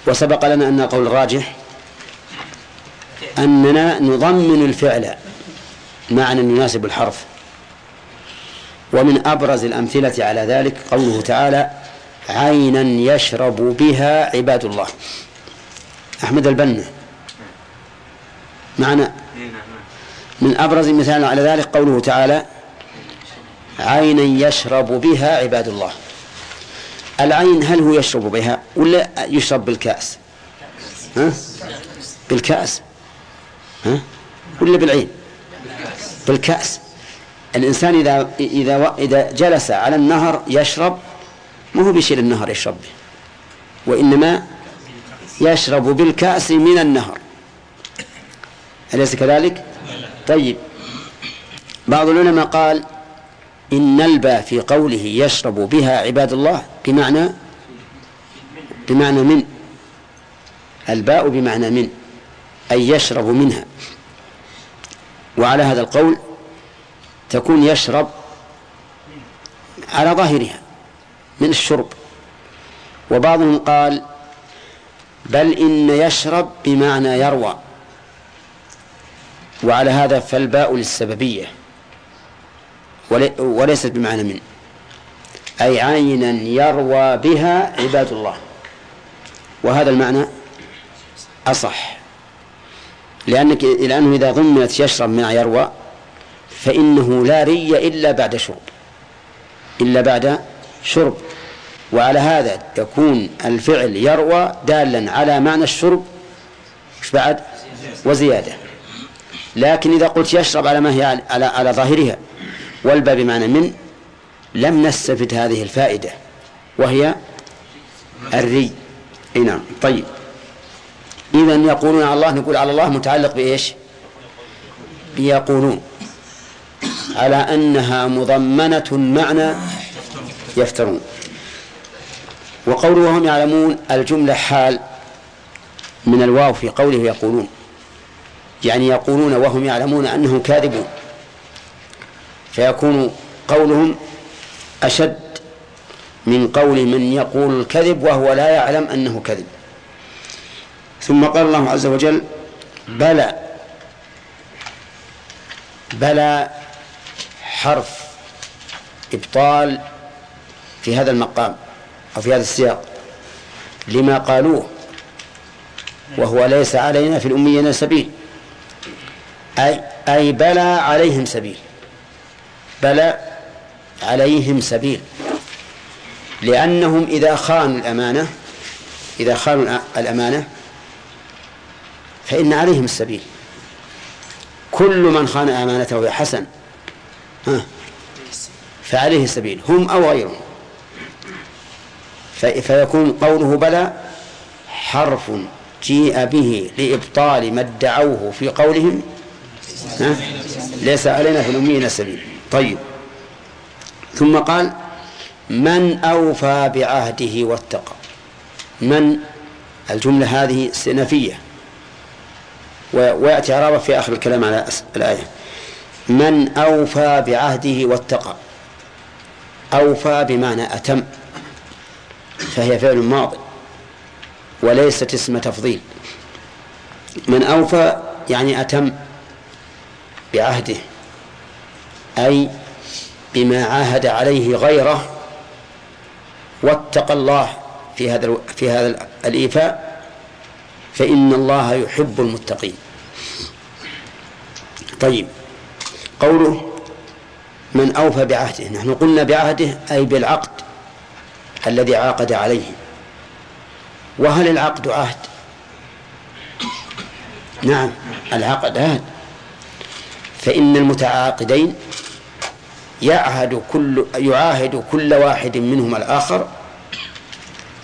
وسبق لنا أن القول الراجح أننا نضمن الفعل معنى يناسب الحرف. ومن أبرز الأمثلة على ذلك قوله تعالى عينا يشرب بها عباد الله. أحمد البنا. معنا من أبرز مثال على ذلك قوله تعالى عينا يشرب بها عباد الله. العين هل هو يشرب بها ولا يشرب بالكأس؟ ها؟ بالكأس. ها؟ ولا بالعين؟ بالكأس. الإنسان إذا إذا إذا جلس على النهر يشرب ما هو بيشيل النهر يشرب به. وإنما يشرب بالكأس من النهر. أليس كذلك؟ طيب. بعض العلماء قال إن الباء في قوله يشرب بها عباد الله بمعنى بمعنى من؟ الباء بمعنى من أي يشرب منها. وعلى هذا القول تكون يشرب على ظاهرها من الشرب. وبعضهم قال بل إن يشرب بمعنى يروى. وعلى هذا فالباء للسببية. وليست بمعنى من. أي عينا يروى بها عباد الله. وهذا المعنى أصح. لأنك لأنه إذا ضمنت يشرب من يروى فإنه لا ري إلا بعد شرب. إلا بعد شرب. وعلى هذا يكون الفعل يروى دالا على معنى الشرب بعد وزيادة. لكن إذا قلت يشرب على ما هي على على ظاهرها والباء بمعنى من لم نستفد هذه الفائدة وهي الري. أي نعم. طيب. إذا يقولون على الله نقول على الله متعلق بإيش؟ بيقولون على أنها مضمنة معنى يفترون. وقوله وهم يعلمون الجملة حال من الواو في قوله يقولون. يعني يقولون وهم يعلمون أنهم كاذبون. فيكون قولهم أشد من قول من يقول الكذب وهو لا يعلم أنه كذب. ثم قال الله عز وجل بلى بلى حرف إبطال في هذا المقام أو في هذا السياق لما قالوه وهو ليس علينا في الأميين سبيل. أي أي بلى عليهم سبيل. بلى عليهم سبيل. لأنهم إذا خانوا الأمانة إذا خانوا الأمانة فإن عليهم السبيل. كل من خان أمانته يا حسن ها فعليه السبيل. هم أو غيرهم. فيكون قوله بلى حرف جيء به لإبطال ما ادعوه في قولهم ها؟ ليس علينا في الأمين سبيل. طيب. ثم قال من أوفى بعهده واتقى. من؟ الجملة هذه استئنافية ويأتي عرابة في آخر الكلام على الآية. من أوفى بعهده واتقى. أوفى بمعنى أتم. فهي فعل ماض وليست اسم تفضيل. من أوفى يعني أتم. بعهده أي بما عاهد عليه غيره واتقى الله في هذا في هذا الإيفاء فإن الله يحب المتقين. طيب قوله من أوفى بعهده نحن قلنا بعهده أي بالعقد الذي عاقد عليه. وهل العقد عهد؟ نعم العقد عهد. فإن المتعاقدين يعهد كل يعاهد كل واحد منهما الآخر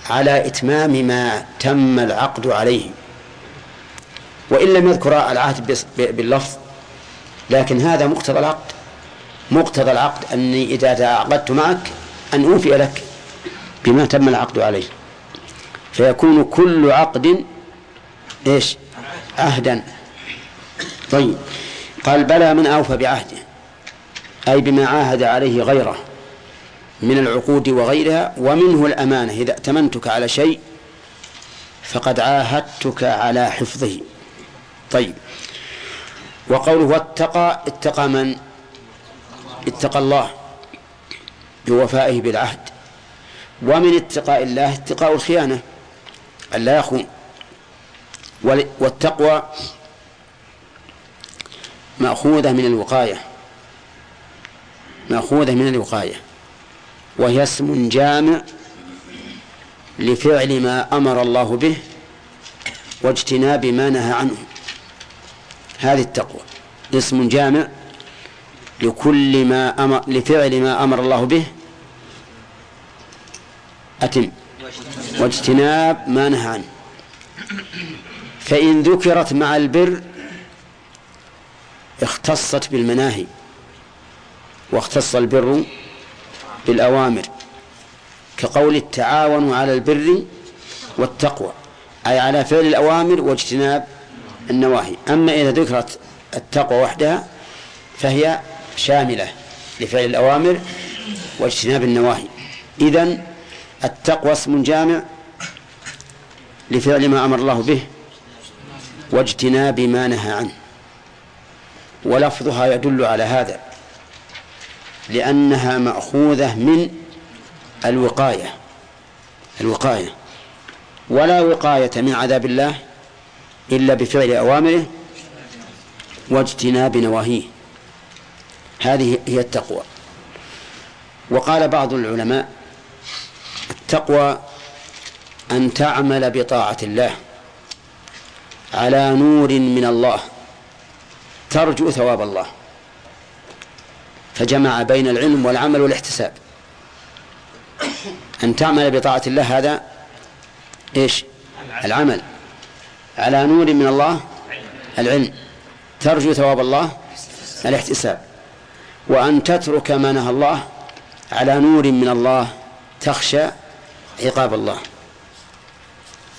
على إتمام ما تم العقد عليه. وإن لم يذكر العهد باللفظ لكن هذا مقتضى العقد. مقتضى العقد أني إذا تعاقدت معك أن أوفي لك بما تم العقد عليه. فيكون كل عقد إيش؟ عهدا. طيب. قال بلى من أوفى بعهده أي بما عاهد عليه غيره من العقود وغيرها ومنه الأمانة إذا ائتمنتك على شيء فقد عاهدتك على حفظه. طيب. وقوله واتقى اتقى من؟ اتقى الله بوفائه بالعهد. ومن اتقاء الله اتقاء الخيانة ألا يخون. والتقوى مأخوذة من الوقاية. مأخوذة من الوقاية. وهي اسم جامع لفعل ما أمر الله به واجتناب ما نهى عنه. هذه التقوى. اسم جامع لكل ما أمر لفعل ما أمر الله به أتم. واجتناب ما نهى عنه. فإن ذكرت مع البر اختصت بالمناهي واختص البر بالأوامر كقول التعاون على البر والتقوى أي على فعل الأوامر واجتناب النواهي. أما إذا ذكرت التقوى وحدها فهي شاملة لفعل الأوامر واجتناب النواهي. إذن التقوى اسم جامع لفعل ما أمر الله به واجتناب ما نهى عنه. ولفظها يدل على هذا لأنها مأخوذة من الوقاية الوقاية ولا وقاية من عذاب الله إلا بفعل أوامره واجتناب نواهيه. هذه هي التقوى. وقال بعض العلماء التقوى أن تعمل بطاعة الله على نور من الله. ترجو ثواب الله. فجمع بين العلم والعمل والاحتساب. أن تعمل بطاعة الله هذا إيش؟ العمل. على نور من الله العلم. ترجو ثواب الله الاحتساب. وأن تترك ما نهى الله على نور من الله تخشى عقاب الله.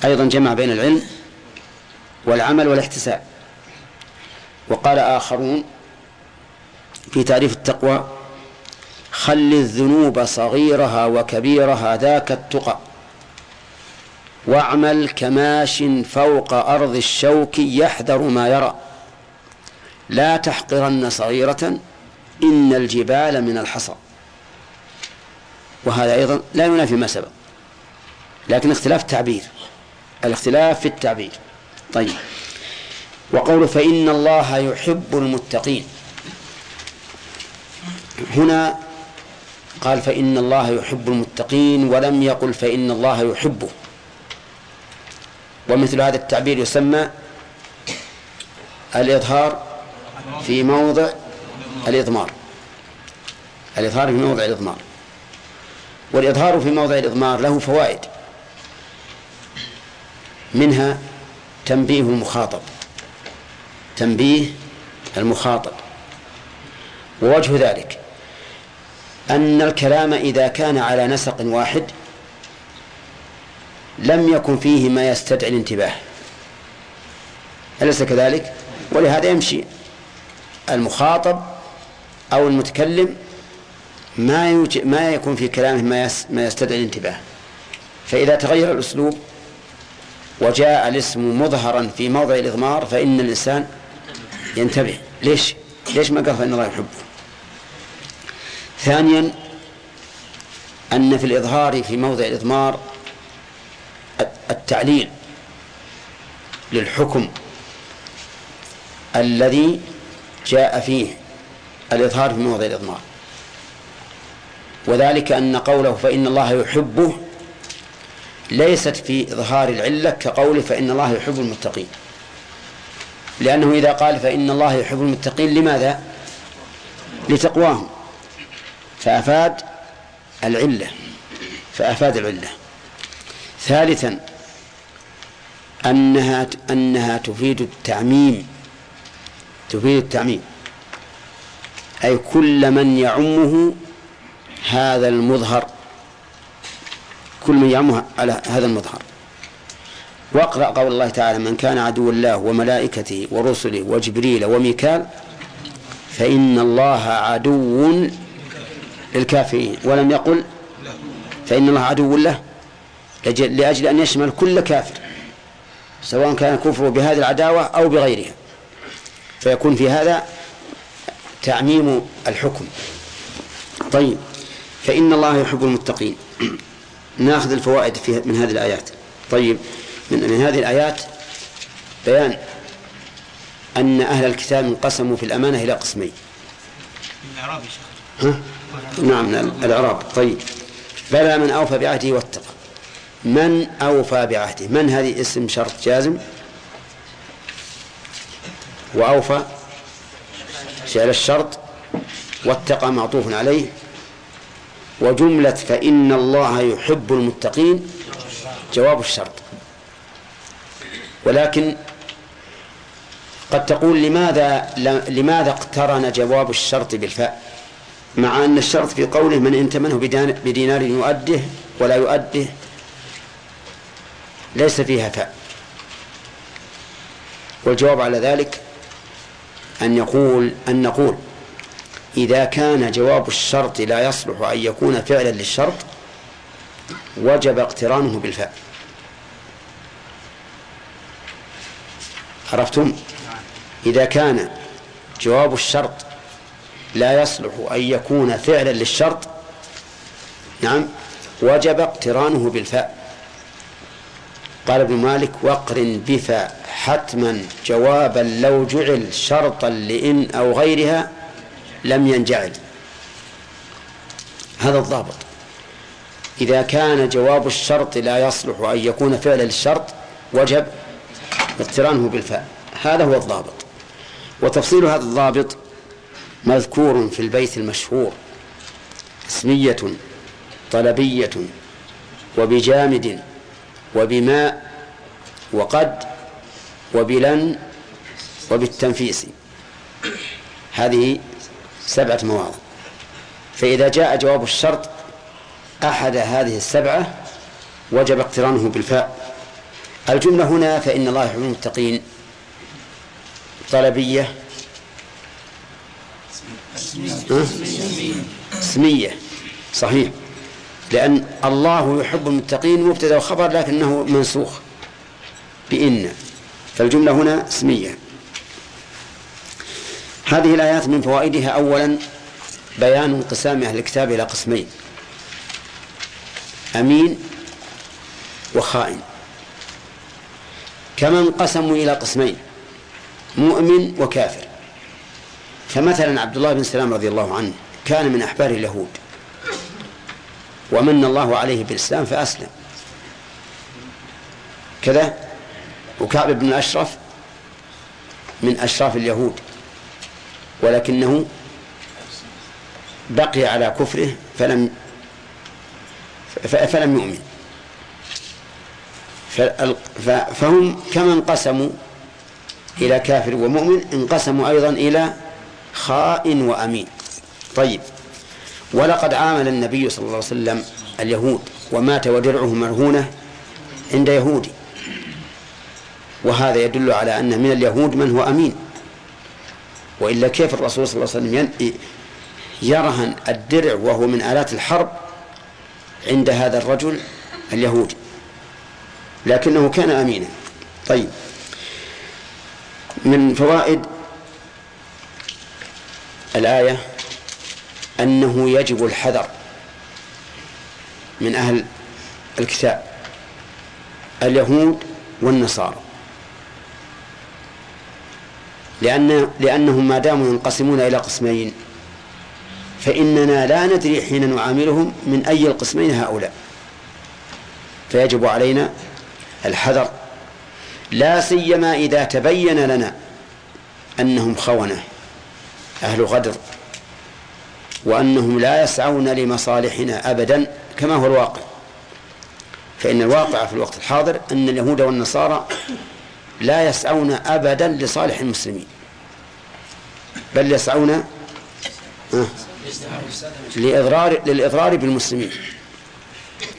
أيضا جمع بين العلم والعمل والاحتساب. وقال آخرون في تعريف التقوى خل الذنوب صغيرها وكبيرها ذاك التقى واعمل كماش فوق أرض الشوك يحذر ما يرى. لا تحقرن صغيرة إن الجبال من الحصى. وهذا أيضا لا ينافي ما سبق لكن اختلاف تعبير الاختلاف في التعبير. طيب. وقول فإن الله يحب المتقين. هنا قال فإن الله يحب المتقين ولم يقل فإن الله يحبه. ومثل هذا التعبير يسمى الإظهار في موضع الإضمار. الإظهار في موضع الإضمار. والإظهار في موضع الإضمار له فوائد. منها تنبيه المخاطب. تنبيه المخاطب. ووجه ذلك أن الكلام إذا كان على نسق واحد لم يكن فيه ما يستدعي الانتباه. أليس كذلك؟ ولهذا يمشي المخاطب أو المتكلم ما ما يكون في كلامه ما ما يستدعي الانتباه. فإذا تغير الأسلوب وجاء الاسم مظهرا في موضع الإضمار فإن الإنسان ينتبه ليش؟ ليش ما قال فإن الله يحبه؟ ثانيا أن في الإظهار في موضع الإضمار التعليل للحكم الذي جاء فيه الإظهار في موضع الإضمار وذلك أن قوله فإن الله يحبه ليست في إظهار العلة كقوله فإن الله يحب المتقين لأنه إذا قال فإن الله يحب المتقين لماذا؟ لتقواهم فأفاد العلة. فأفاد العلة. ثالثا أنها أنها تفيد التعميم. تفيد التعميم. أي كل من يعمه هذا المظهر. كل من يعمه على هذا المظهر. واقرأ قول الله تعالى من كان عدو الله وملائكته ورسله وجبريل وميكال فإن الله عدو للكافرين. ولم يقل فإن الله عدو له لأجل أن يشمل كل كافر سواء كان كفره بهذه العداوة أو بغيرها. فيكون في هذا تعميم الحكم. طيب فإن الله يحب المتقين. ناخذ الفوائد في من هذه الآيات. طيب من, من هذه الآيات بيان أن أهل الكتاب انقسموا في الأمانة إلى قسمين. الإعراب ها؟ نعم الإعراب. طيب. بلى من أوفى بعهده واتقى. من أوفى بعهده؟ من هذه اسم شرط جازم؟ وأوفى فعل الشرط. واتقى معطوف عليه. وجملة فإن الله يحب المتقين جواب الشرط. ولكن قد تقول لماذا لماذا اقترن جواب الشرط بالفاء؟ مع أن الشرط في قوله من انتمنه بدينار يؤده ولا يؤده ليس فيها فاء. والجواب على ذلك أن يقول أن نقول إذا كان جواب الشرط لا يصلح أن يكون فعلا للشرط وجب اقترانه بالفاء. عرفتم؟ إذا كان جواب الشرط لا يصلح أن يكون فعلا للشرط نعم وجب اقترانه بالفاء. قال ابن مالك واقرن بفاء حتما جوابا لو جعل شرطا لإن أو غيرها لم ينجعل. هذا الضابط. إذا كان جواب الشرط لا يصلح أن يكون فعلا للشرط وجب اقترانه بالفاء. هذا هو الضابط. وتفصيل هذا الضابط مذكور في البيت المشهور. اسمية طلبية وبجامد وبماء وقد وبلن وبالتنفيس. هذه سبعة مواضع. فإذا جاء جواب الشرط أحد هذه السبعة وجب اقترانه بالفاء. الجملة هنا فإن الله يحب المتقين. طلبية. اسمية. صحيح. لأن الله يحب المتقين مبتدأ وخبر لكنه منسوخ. بإن. فالجملة هنا اسمية. هذه الآيات من فوائدها أولا بيان انقسام أهل الكتاب إلى قسمين أمين وخائن. كما انقسموا إلى قسمين مؤمن وكافر. فمثلا عبد الله بن سلام رضي الله عنه كان من أحبار اليهود ومن الله عليه بالإسلام فأسلم. كذا وكعب بن الأشرف من أشراف اليهود ولكنه بقي على كفره فلم فلم يؤمن. فهم كما انقسموا إلى كافر ومؤمن انقسموا أيضا إلى خائن وأمين. طيب. ولقد عامل النبي صلى الله عليه وسلم اليهود ومات ودرعه مرهونة عند يهودي وهذا يدل على أن من اليهود من هو أمين. وإلا كيف الرسول صلى الله عليه وسلم يرهن الدرع وهو من آلات الحرب عند هذا الرجل اليهودي لكنه كان أمينا. طيب. من فوائد الآية أنه يجب الحذر من أهل الكتاب اليهود والنصارى. لأن لأنهم ما داموا ينقسمون إلى قسمين فإننا لا ندري حين نعاملهم من أي القسمين هؤلاء. فيجب علينا الحذر لا سيما إذا تبين لنا أنهم خونة أهل غدر وأنهم لا يسعون لمصالحنا أبدا كما هو الواقع. فإن الواقع في الوقت الحاضر أن اليهود والنصارى لا يسعون أبدا لصالح المسلمين بل يسعون لإضرار للإضرار بالمسلمين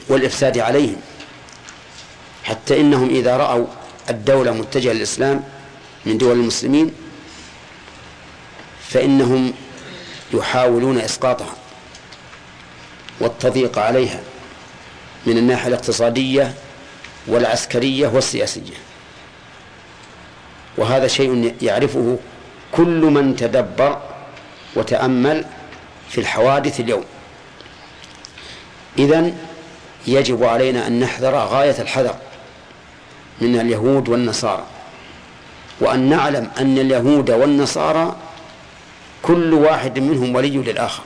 والإفساد عليهم. حتى إنهم إذا رأوا الدولة متجهة للإسلام من دول المسلمين فإنهم يحاولون إسقاطها والتضييق عليها من الناحية الاقتصادية والعسكرية والسياسية. وهذا شيء يعرفه كل من تدبر وتأمل في الحوادث اليوم. إذن يجب علينا أن نحذر غاية الحذر من اليهود والنصارى. وأن نعلم أن اليهود والنصارى كل واحد منهم ولي للآخر.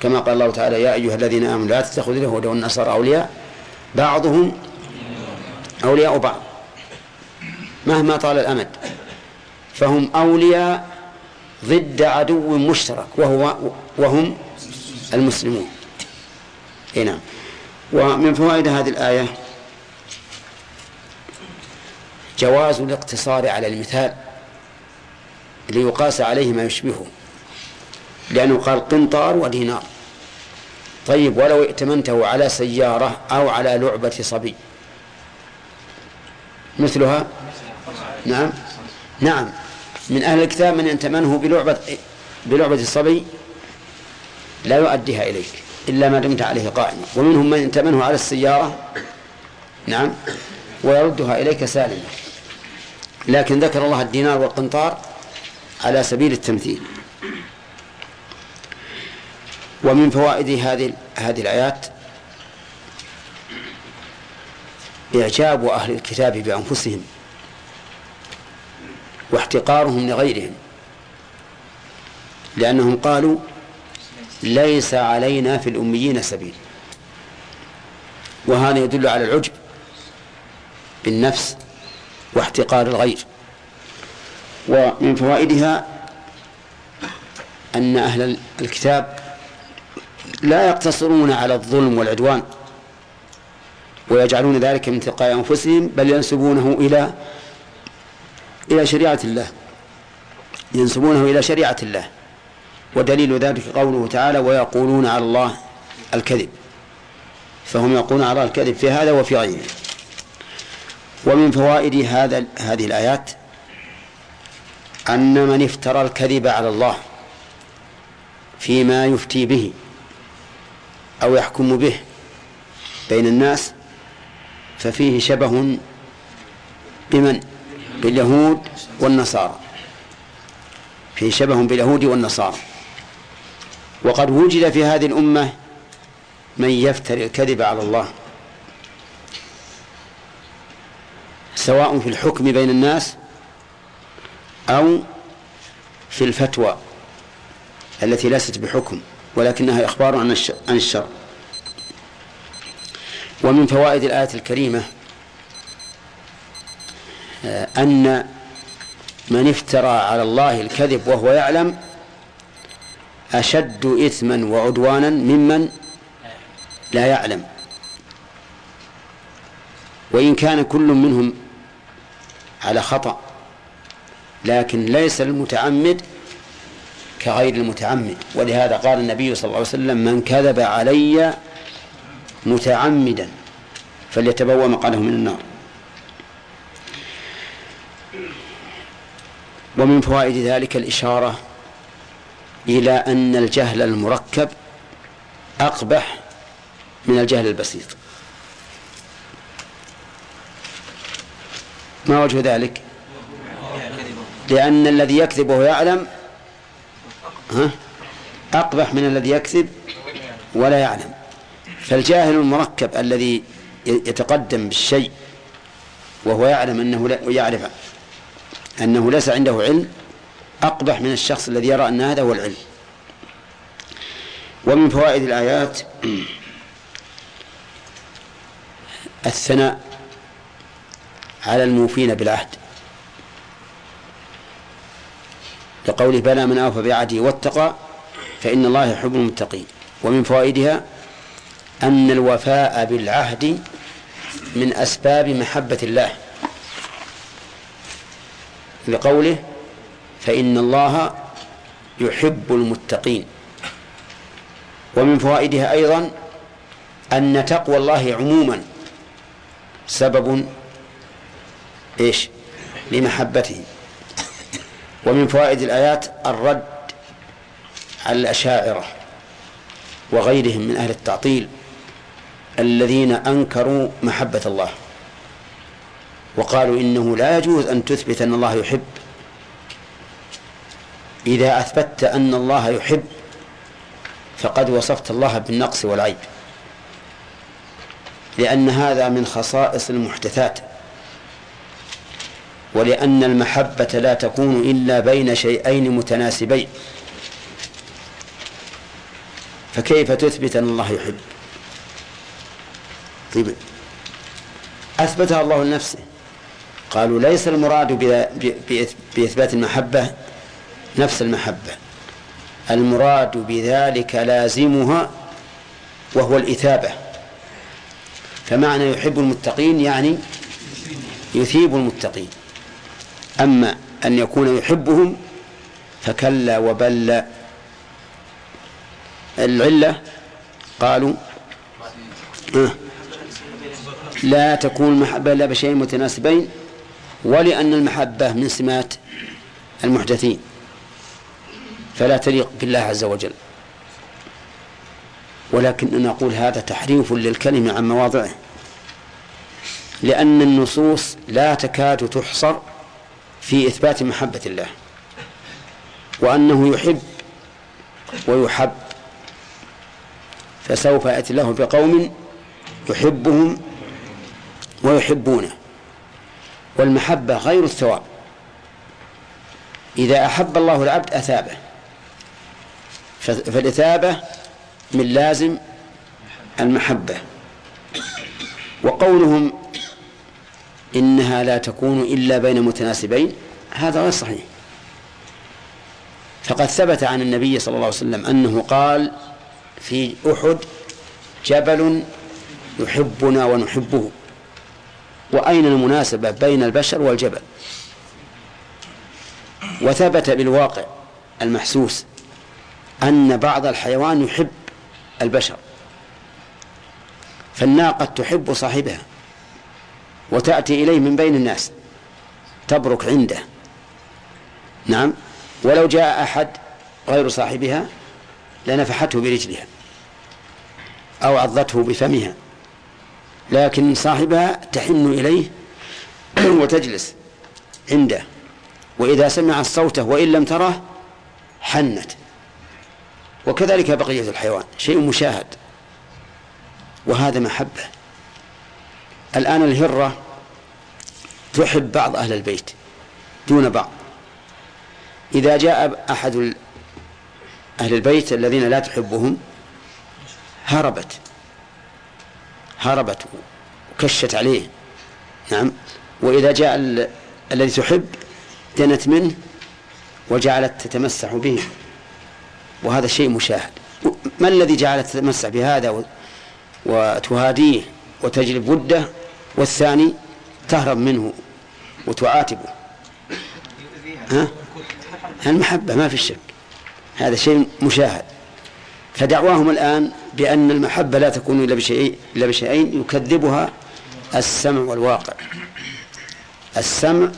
كما قال الله تعالى يا أيها الذين آمنوا لا تتخذوا اليهود والنصارى أولياء بعضهم أولياء بعض. مهما طال الأمد فهم أولياء ضد عدو مشترك وهو وهم المسلمون. اي نعم. ومن فوائد هذه الآية جواز الاقتصار على المثال ليقاس عليه ما يشبهه. لأنه قال قنطار ودينار. طيب ولو ائتمنته على سيارة أو على لعبة صبي. مثلها؟ نعم. نعم. من أهل الكتاب من ائتمنه بلعبة بلعبة الصبي لا يؤديها إليك إلا ما دمت عليه قائما. ومنهم من ائتمنه على السيارة نعم ويردها إليك سالما. لكن ذكر الله الدينار والقنطار على سبيل التمثيل. ومن فوائد هذه هذه الآيات إعجاب أهل الكتاب بأنفسهم واحتقارهم لغيرهم لأنهم قالوا ليس علينا في الأميين سبيل. وهذا يدل على العجب بالنفس واحتقار الغير. ومن فوائدها أن أهل الكتاب لا يقتصرون على الظلم والعدوان ويجعلون ذلك من تلقاء أنفسهم بل ينسبونه إلى إلى شريعة الله. ينسبونه إلى شريعة الله. ودليل ذلك قوله تعالى ويقولون على الله الكذب. فهم يقولون على الله الكذب في هذا وفي غيره. ومن فوائد هذا هذه الآيات أن من افترى الكذب على الله فيما يفتي به أو يحكم به بين الناس ففيه شبه بمن؟ باليهود والنصارى. فيه شبه باليهود والنصارى. وقد وجد في هذه الأمة من يفتري الكذب على الله. سواء في الحكم بين الناس أو في الفتوى التي ليست بحكم ولكنها إخبار عن الشر. ومن فوائد الآية الكريمة آه، أن من افترى على الله الكذب وهو يعلم أشد إثما وعدوانا ممن لا يعلم. وإن كان كل منهم على خطأ. لكن ليس المتعمد كغير المتعمد. ولهذا قال النبي صلى الله عليه وسلم من كذب علي متعمدا فليتبوأ مقعده من النار. ومن فوائد ذلك الإشارة إلى أن الجهل المركب أقبح من الجهل البسيط. ما وجه ذلك؟ لأن الذي يكذب وهو يعلم ها؟ أقبح من الذي يكذب ولا يعلم. فالجاهل المركب الذي يتقدم بالشيء وهو يعلم أنه لا يعرف أنه ليس عنده علم أقبح من الشخص الذي يرى أن هذا هو العلم. ومن فوائد الآيات الثناء. على الموفين بالعهد. لقوله بلى من أوفى بعهده واتقى فإن الله يحب المتقين. ومن فوائدها أن الوفاء بالعهد من أسباب محبة الله. لقوله فإن الله يحب المتقين. ومن فوائدها أيضا أن تقوى الله عموما. سبب إيش؟ لمحبته. ومن فوائد الآيات الرد على الأشاعرة وغيرهم من أهل التعطيل الذين أنكروا محبة الله. وقالوا إنه لا يجوز أن تثبت أن الله يحب. إذا أثبتت أن الله يحب فقد وصفت الله بالنقص والعيب. لأن هذا من خصائص المحدثات. ولأن المحبة لا تكون إلا بين شيئين متناسبين. فكيف تثبت أن الله يحب؟ طيب أثبتها الله لنفسه. قالوا ليس المراد بإثبات المحبة نفس المحبة. المراد بذلك لازمها وهو الإثابة. فمعنى يحب المتقين يعني يثيب المتقين. أما أن يكون يحبهم فكلا وبل العلة قالوا آه لا تكون المحبة إلا بشيء متناسبين ولأن المحبة من سمات المحدثين فلا تليق بالله عز وجل. ولكن نقول هذا تحريف للكلمة عن مواضعه لأن النصوص لا تكاد تحصر في إثبات محبة الله وأنه يحب ويحب فسوف يأتي الله بقوم يحبهم ويحبونه. والمحبة غير الثواب. إذا أحب الله العبد أثابه. فالإثابة من لازم المحبة. وقولهم إنها لا تكون إلا بين متناسبين هذا غير صحيح. فقد ثبت عن النبي صلى الله عليه وسلم أنه قال في أحد جبل يحبنا ونحبه. وأين المناسبة بين البشر والجبل؟ وثبت بالواقع المحسوس أن بعض الحيوان يحب البشر فالناقة تحب صاحبها. وتأتي إليه من بين الناس تبرك عنده. نعم. ولو جاء أحد غير صاحبها لنفحته برجلها أو عضته بفمها لكن صاحبها تحن إليه وتجلس عنده. وإذا سمعت صوته وإن لم تره حنت. وكذلك بقية الحيوان شيء مشاهد. وهذا محبة. الآن الهرة تحب بعض أهل البيت دون بعض. إذا جاء أحد أهل البيت الذين لا تحبهم هربت. هربت وكشت عليه. نعم. وإذا جاء الذي تحب دنت منه وجعلت تتمسح به. وهذا شيء مشاهد. ما الذي جعلت تتمسح بهذا وتهاديه وتجلب وده؟ والثاني تهرب منه وتعاتبه. ها؟ المحبة ما في شك. هذا شيء مشاهد. فدعواهم الآن بأن المحبة لا تكون إلا بشيء إلا بشيئين يكذبها السمع والواقع. السمع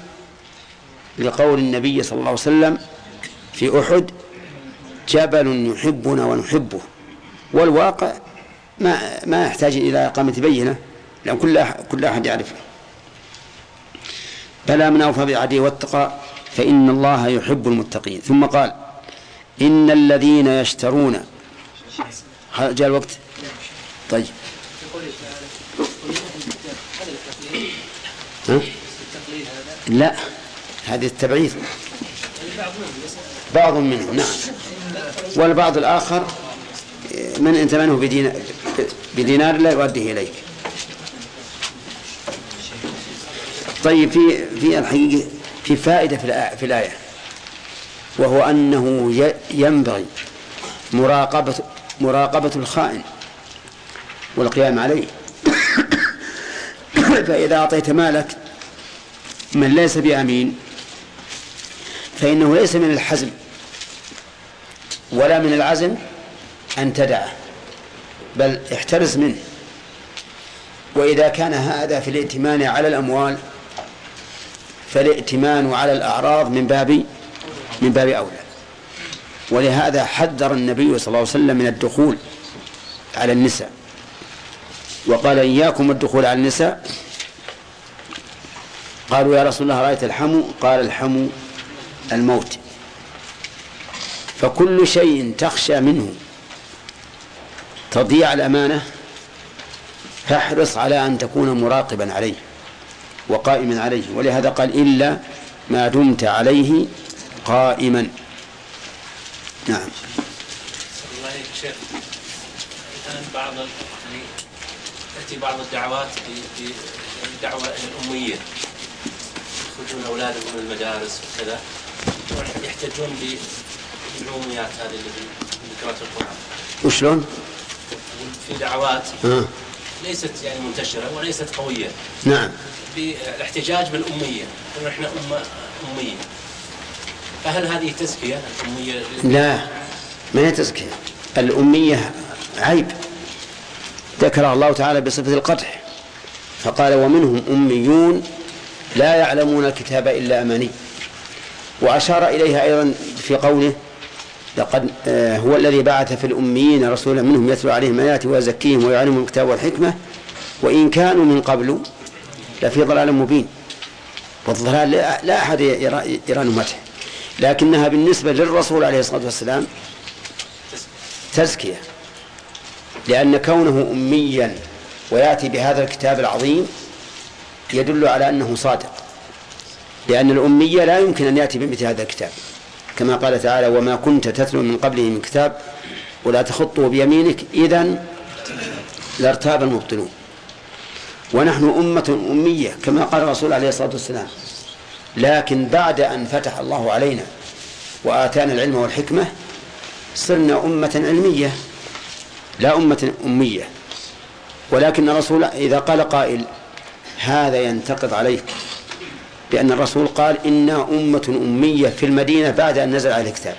لقول النبي صلى الله عليه وسلم في أحد جبل يحبنا ونحبه. والواقع ما ما يحتاج إلى إقامة بينة. لأن كل أحد كل أحد يعرفه بلى من أوفى بعهده واتقى فإن الله يحب المتقين. ثم قال إن الذين يشترون جاء الوقت؟ طيب. ها؟ لا هذه التبعيض بعض منهم نعم. والبعض الآخر من انت منه بدينار, بدينار لا يؤديه إليك. طيب في في الحقيقة في فائدة في في الآية. وهو أنه ينبغي مراقبة مراقبة الخائن والقيام عليه. فإذا أعطيت مالك من ليس بأمين فإنه ليس من الحزم ولا من العزم أن تدعه بل احترز منه. وإذا كان هذا في الائتمان على الأموال فالائتمان على الأعراض من باب من باب أولى. ولهذا حذر النبي صلى الله عليه وسلم من الدخول على النساء. وقال إياكم الدخول على النساء. قالوا يا رسول الله رأيت الحمو؟ قال الحمو الموت. فكل شيء تخشى منه تضيع الأمانة فاحرص على أن تكون مراقبا عليه. وقائما عليه ولهذا قال إلا ما دمت عليه قائما. نعم. الله شيخ الآن بعض يعني تأتي بعض الدعوات في في دعوة الأمية. يخرجون أولادهم من المدارس وكذا يحتجون بالعموميات هذه اللي في ذكرات القرآن. وشلون؟ في دعوات آه. ليست يعني منتشرة وليست قوية. نعم. بالاحتجاج بالأمية نحن أمة أمية. فهل هذه تزكية؟ الأمية لا ما هي تزكية؟ الأمية عيب. ذكر الله تعالى بصفة القدح فقال ومنهم أميون لا يعلمون الكتاب إلا أماني. وأشار إليها أيضا في قوله لقد آه هو الذي بعث في الأميين رسولا منهم يتلو عليهم آياته ويزكيهم ويعلمهم الكتاب والحكمة وإن كانوا من قبل لفي ضلال مبين والضلال لا أحد يرى مدح لكنها بالنسبة للرسول عليه الصلاة والسلام تزكية. لأن كونه أميا ويأتي بهذا الكتاب العظيم يدل على أنه صادق. لأن الأمية لا يمكن أن يأتي بمثل هذا الكتاب. كما قال تعالى وما كنت تتلو من قبله من كتاب ولا تخطه بيمينك. إذا لارتاب المبطلون. ونحن أمة أمية كما قال الرسول عليه الصلاة والسلام. لكن بعد أن فتح الله علينا وآتانا العلم والحكمة صرنا أمة علمية لا أمة أمية. ولكن الرسول إذا قال قائل هذا ينتقض عليك لأن الرسول قال إنا أمة أمية في المدينة بعد أن نزل عليه الكتاب.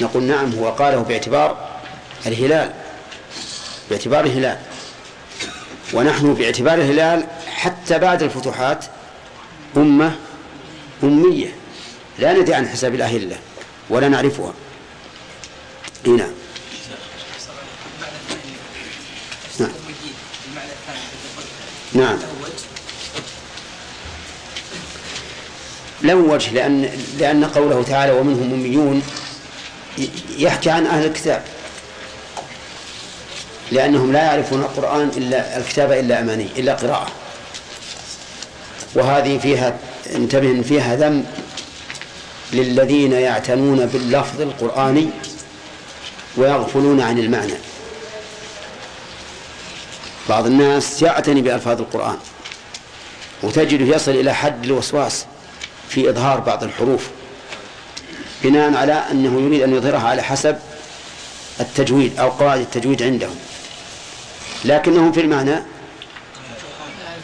نقول نعم هو قاله باعتبار الهلال باعتبار الهلال. ونحن باعتبار الهلال حتى بعد الفتوحات أمة أمية. لا ندري عن حساب الأهلة ولا نعرفها. إيه نعم. نعم. نعم. وجه لأن لأن قوله تعالى ومنهم أميون يحكي عن أهل الكتاب. لأنهم لا يعرفون القرآن إلا الكتاب إلا أماني إلا قراءة. وهذه فيها انتبه فيها ذم للذين يعتنون باللفظ القرآني ويغفلون عن المعنى. بعض الناس يعتني بألفاظ القرآن وتجده يصل إلى حد الوسواس في إظهار بعض الحروف بناء على أنه يريد أن يظهرها على حسب التجويد أو قواعد التجويد عندهم. لكنهم في المعنى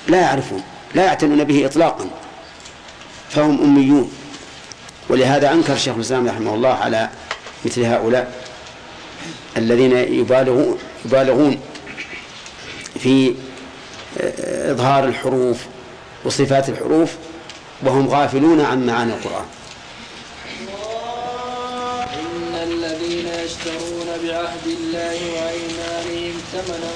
لا يعرفون لا يعتنون به إطلاقا فهم أميون. ولهذا أنكر شيخ الإسلام رحمه الله على مثل هؤلاء الذين يبالغون يبالغون في إظهار الحروف وصفات الحروف وهم غافلون عن معاني القرآن. إن الذين يشترون بعهد الله وأيمانهم ثمنا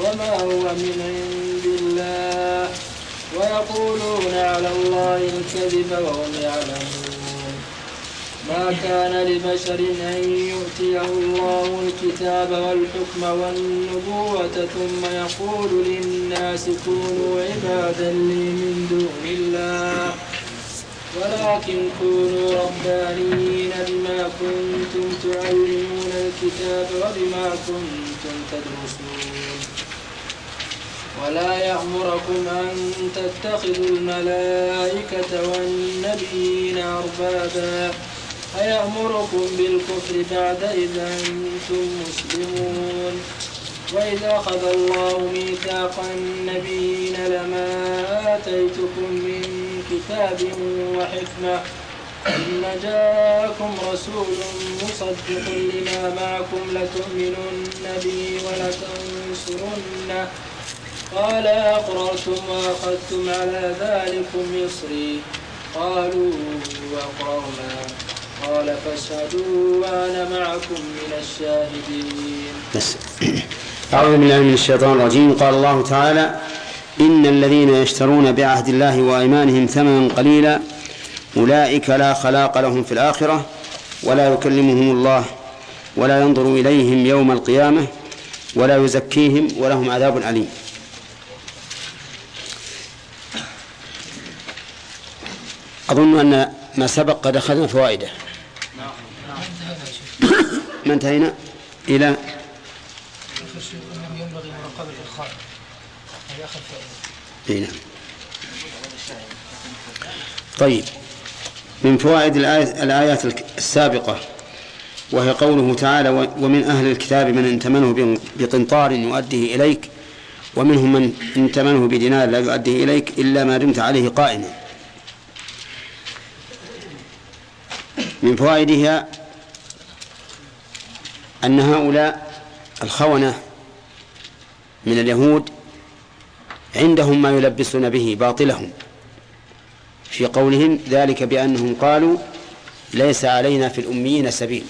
وما هو من عند الله ويقولون على الله الكذب وهم يعلمون ما كان لبشر أن يؤتيه الله الكتاب والحكم والنبوة ثم يقول للناس كونوا عبادا لي من دون الله ولكن كونوا ربانيين بما كنتم تعلمون الكتاب وبما كنتم تدرسون ولا يأمركم أن تتخذوا الملائكة والنبيين أربابا. أيأمركم بالكفر بعد إذا أنتم مسلمون؟ وإذا أخذ الله ميثاق النبيين لما آتيتكم من كتاب وحكمة ثم جاءكم رسول مصدق لما معكم لتؤمنن به ولتنصرنه. قال أقررتم وأخذتم على ذلكم مصري. قالوا أقررنا قال فاشهدوا وأنا معكم من الشاهدين. بس. أعوذ بالله من الشيطان الرجيم. قال الله تعالى إن الذين يشترون بعهد الله وأيمانهم ثمنا قليلا أولئك لا خلاق لهم في الآخرة ولا يكلمهم الله ولا ينظر إليهم يوم القيامة ولا يزكيهم ولهم عذاب أليم. أظن أن ما سبق قد أخذنا فوائده. ما انتهينا؟ إلى إيه نعم. طيب. من فوائد الآيات السابقة وهي قوله تعالى ومن أهل الكتاب من إن تمنه بقنطار يؤديه إليك ومنهم من إن تمنه بدينار لا يؤديه إليك إلا ما دمت عليه قائما. من فوائدها أن هؤلاء الخونة من اليهود عندهم ما يلبسون به باطلهم. في قولهم ذلك بأنهم قالوا ليس علينا في الأميين سبيل.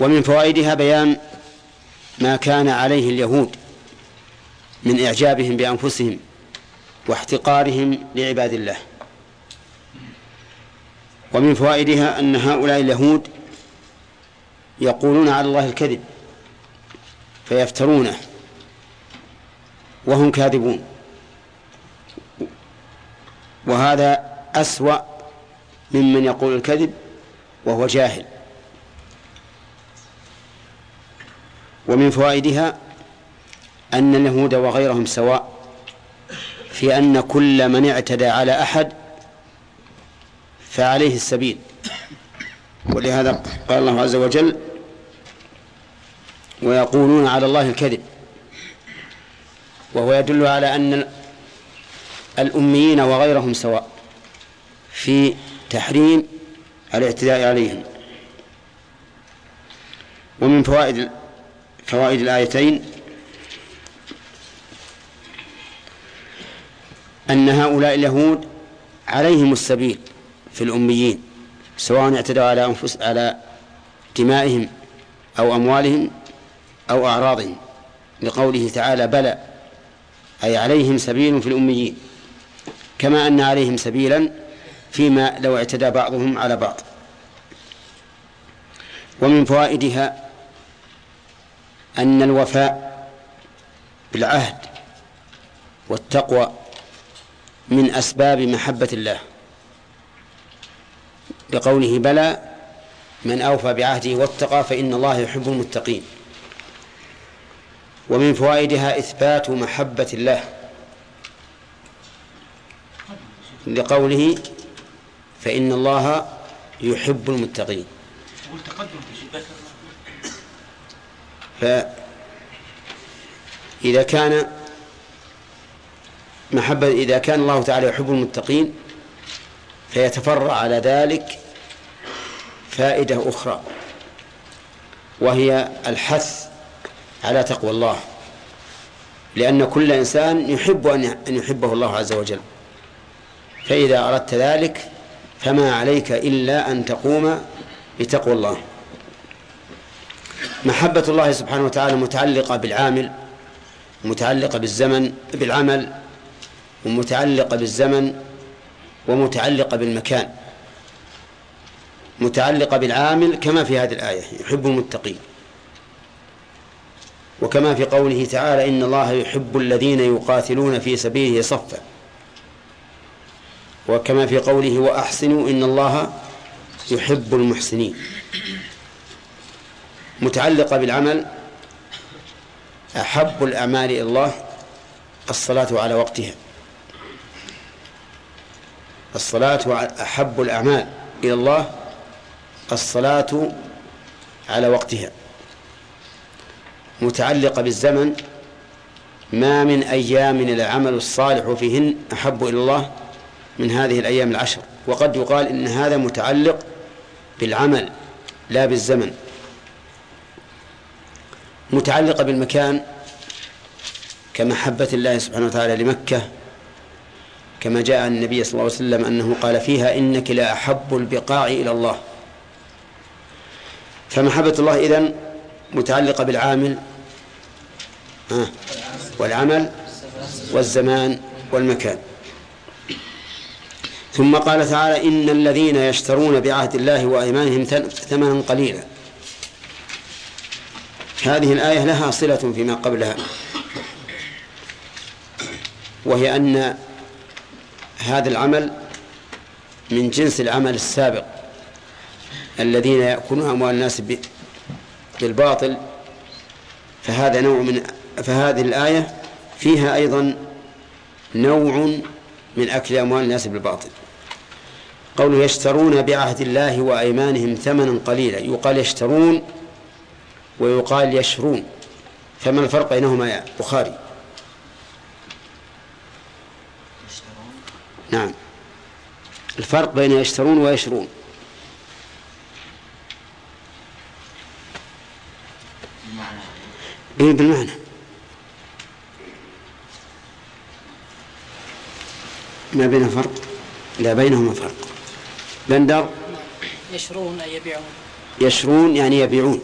ومن فوائدها بيان ما كان عليه اليهود من إعجابهم بأنفسهم واحتقارهم لعباد الله. ومن فوائدها أن هؤلاء اليهود يقولون على الله الكذب فيفترونه وهم كاذبون. وهذا أسوأ ممن يقول الكذب وهو جاهل. ومن فوائدها أن اليهود وغيرهم سواء في أن كل من اعتدى على أحد فعليه السبيل. ولهذا قال الله عز وجل ويقولون على الله الكذب. وهو يدل على أن الأميين وغيرهم سواء في تحريم الاعتداء عليهم. ومن فوائد فوائد الآيتين أن هؤلاء اليهود عليهم السبيل. في الأميين سواء اعتدوا على أنفس على دمائهم أو أموالهم أو أعراضهم. لقوله تعالى بلى أي عليهم سبيل في الأميين. كما أن عليهم سبيلا فيما لو اعتدى بعضهم على بعض. ومن فوائدها أن الوفاء بالعهد والتقوى من أسباب محبة الله. بقوله بلى من أوفى بعهده واتقى فإن الله يحب المتقين. ومن فوائدها إثبات محبة الله. لقوله فإن الله يحب المتقين. فإذا كان محبة إذا كان الله تعالى يحب المتقين فيتفرع على ذلك فائدة أخرى وهي الحث على تقوى الله. لأن كل إنسان يحب أن يحبه الله عز وجل. فإذا أردت ذلك فما عليك إلا أن تقوم بتقوى الله. محبة الله سبحانه وتعالى متعلقة بالعامل متعلقة بالزمن بالعمل ومتعلقة بالزمن ومتعلقة بالمكان. متعلقة بالعامل كما في هذه الآية يحب المتقين. وكما في قوله تعالى إن الله يحب الذين يقاتلون في سبيله صفا. وكما في قوله وأحسنوا إن الله يحب المحسنين. متعلقة بالعمل أحب الأعمال إلى الله الصلاة على وقتها. الصلاة أحب الأعمال إلى الله الصلاة على وقتها. متعلقة بالزمن ما من أيام العمل الصالح فيهن أحب إلى الله من هذه الأيام العشر. وقد يقال إن هذا متعلق بالعمل لا بالزمن. متعلقة بالمكان كمحبة الله سبحانه وتعالى لمكة كما جاء النبي صلى الله عليه وسلم أنه قال فيها إنك لا أحب البقاع إلى الله. فمحبة الله إذن متعلقة بالعامل والعمل والزمان والمكان. ثم قال تعالى إن الذين يشترون بعهد الله وأيمانهم ثمنا قليلا. هذه الآية لها صلة فيما قبلها وهي أن هذا العمل من جنس العمل السابق. الذين يأكلون أموال الناس بالباطل فهذا نوع من فهذه الآية فيها أيضا نوع من أكل أموال الناس بالباطل. قوله يشترون بعهد الله وأيمانهم ثمنا قليلا. يقال يشترون ويقال يشرون. فما الفرق بينهما يا بخاري؟ نعم. الفرق بين يشترون ويشرون. إيه بالمعنى؟ ما بين فرق؟ لا بينهما فرق. بندر يشرون أي يبيعون. يشرون يعني يبيعون.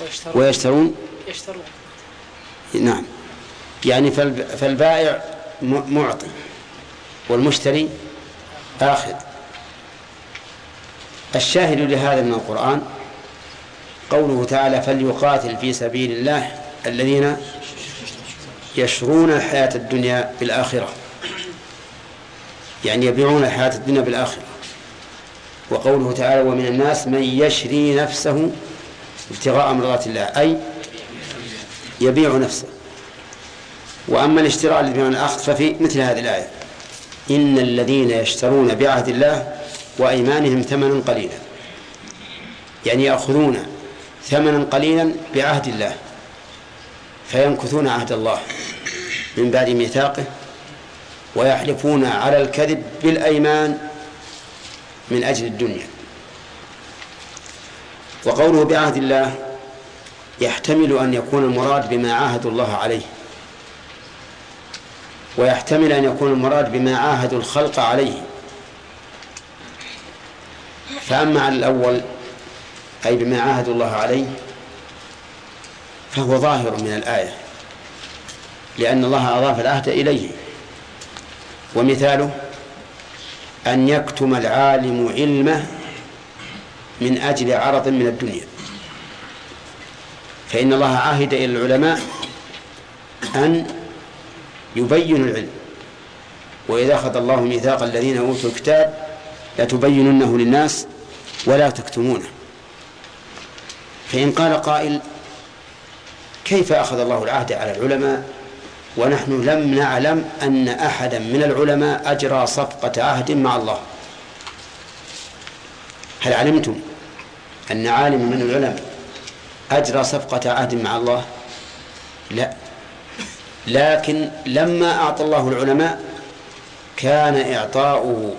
ويشترون. ويشترون؟ يشترون. نعم. يعني فالبائع معطي والمشتري آخذ. الشاهد لهذا من القرآن قوله تعالى فليقاتل في سبيل الله الذين يشرون الحياة الدنيا بالآخرة. يعني يبيعون الحياة الدنيا بالآخرة. وقوله تعالى ومن الناس من يشري نفسه ابتغاء مرضات الله أي يبيع نفسه. وأما الاشتراء الذي بمعنى الأخذ ففي مثل هذه الآية إن الذين يشترون بعهد الله وأيمانهم ثمنا قليلا. يعني يأخذون ثمنا قليلا بعهد الله فينكثون عهد الله من بعد ميثاقه ويحلفون على الكذب بالأيمان من أجل الدنيا. وقوله بعهد الله يحتمل أن يكون المراد بما عاهدوا الله عليه ويحتمل أن يكون المراد بما عاهدوا الخلق عليه. فأما على الأول أي بما عاهدوا الله عليه فهو ظاهر من الآية لأن الله أضاف العهد إليه. ومثاله أن يكتم العالم علمه من أجل عرض من الدنيا. فإن الله عاهد إلى العلماء أن يبينوا العلم. وإذا أخذ الله ميثاق الذين أوتوا الكتاب لتبيننه للناس ولا تكتمونه. فإن قال قائل كيف أخذ الله العهد على العلماء ونحن لم نعلم أن أحدا من العلماء أجرى صفقة عهد مع الله؟ هل علمتم أن عالم من العلماء أجرى صفقة عهد مع الله؟ لا. لكن لما أعطى الله العلماء كان إعطاؤه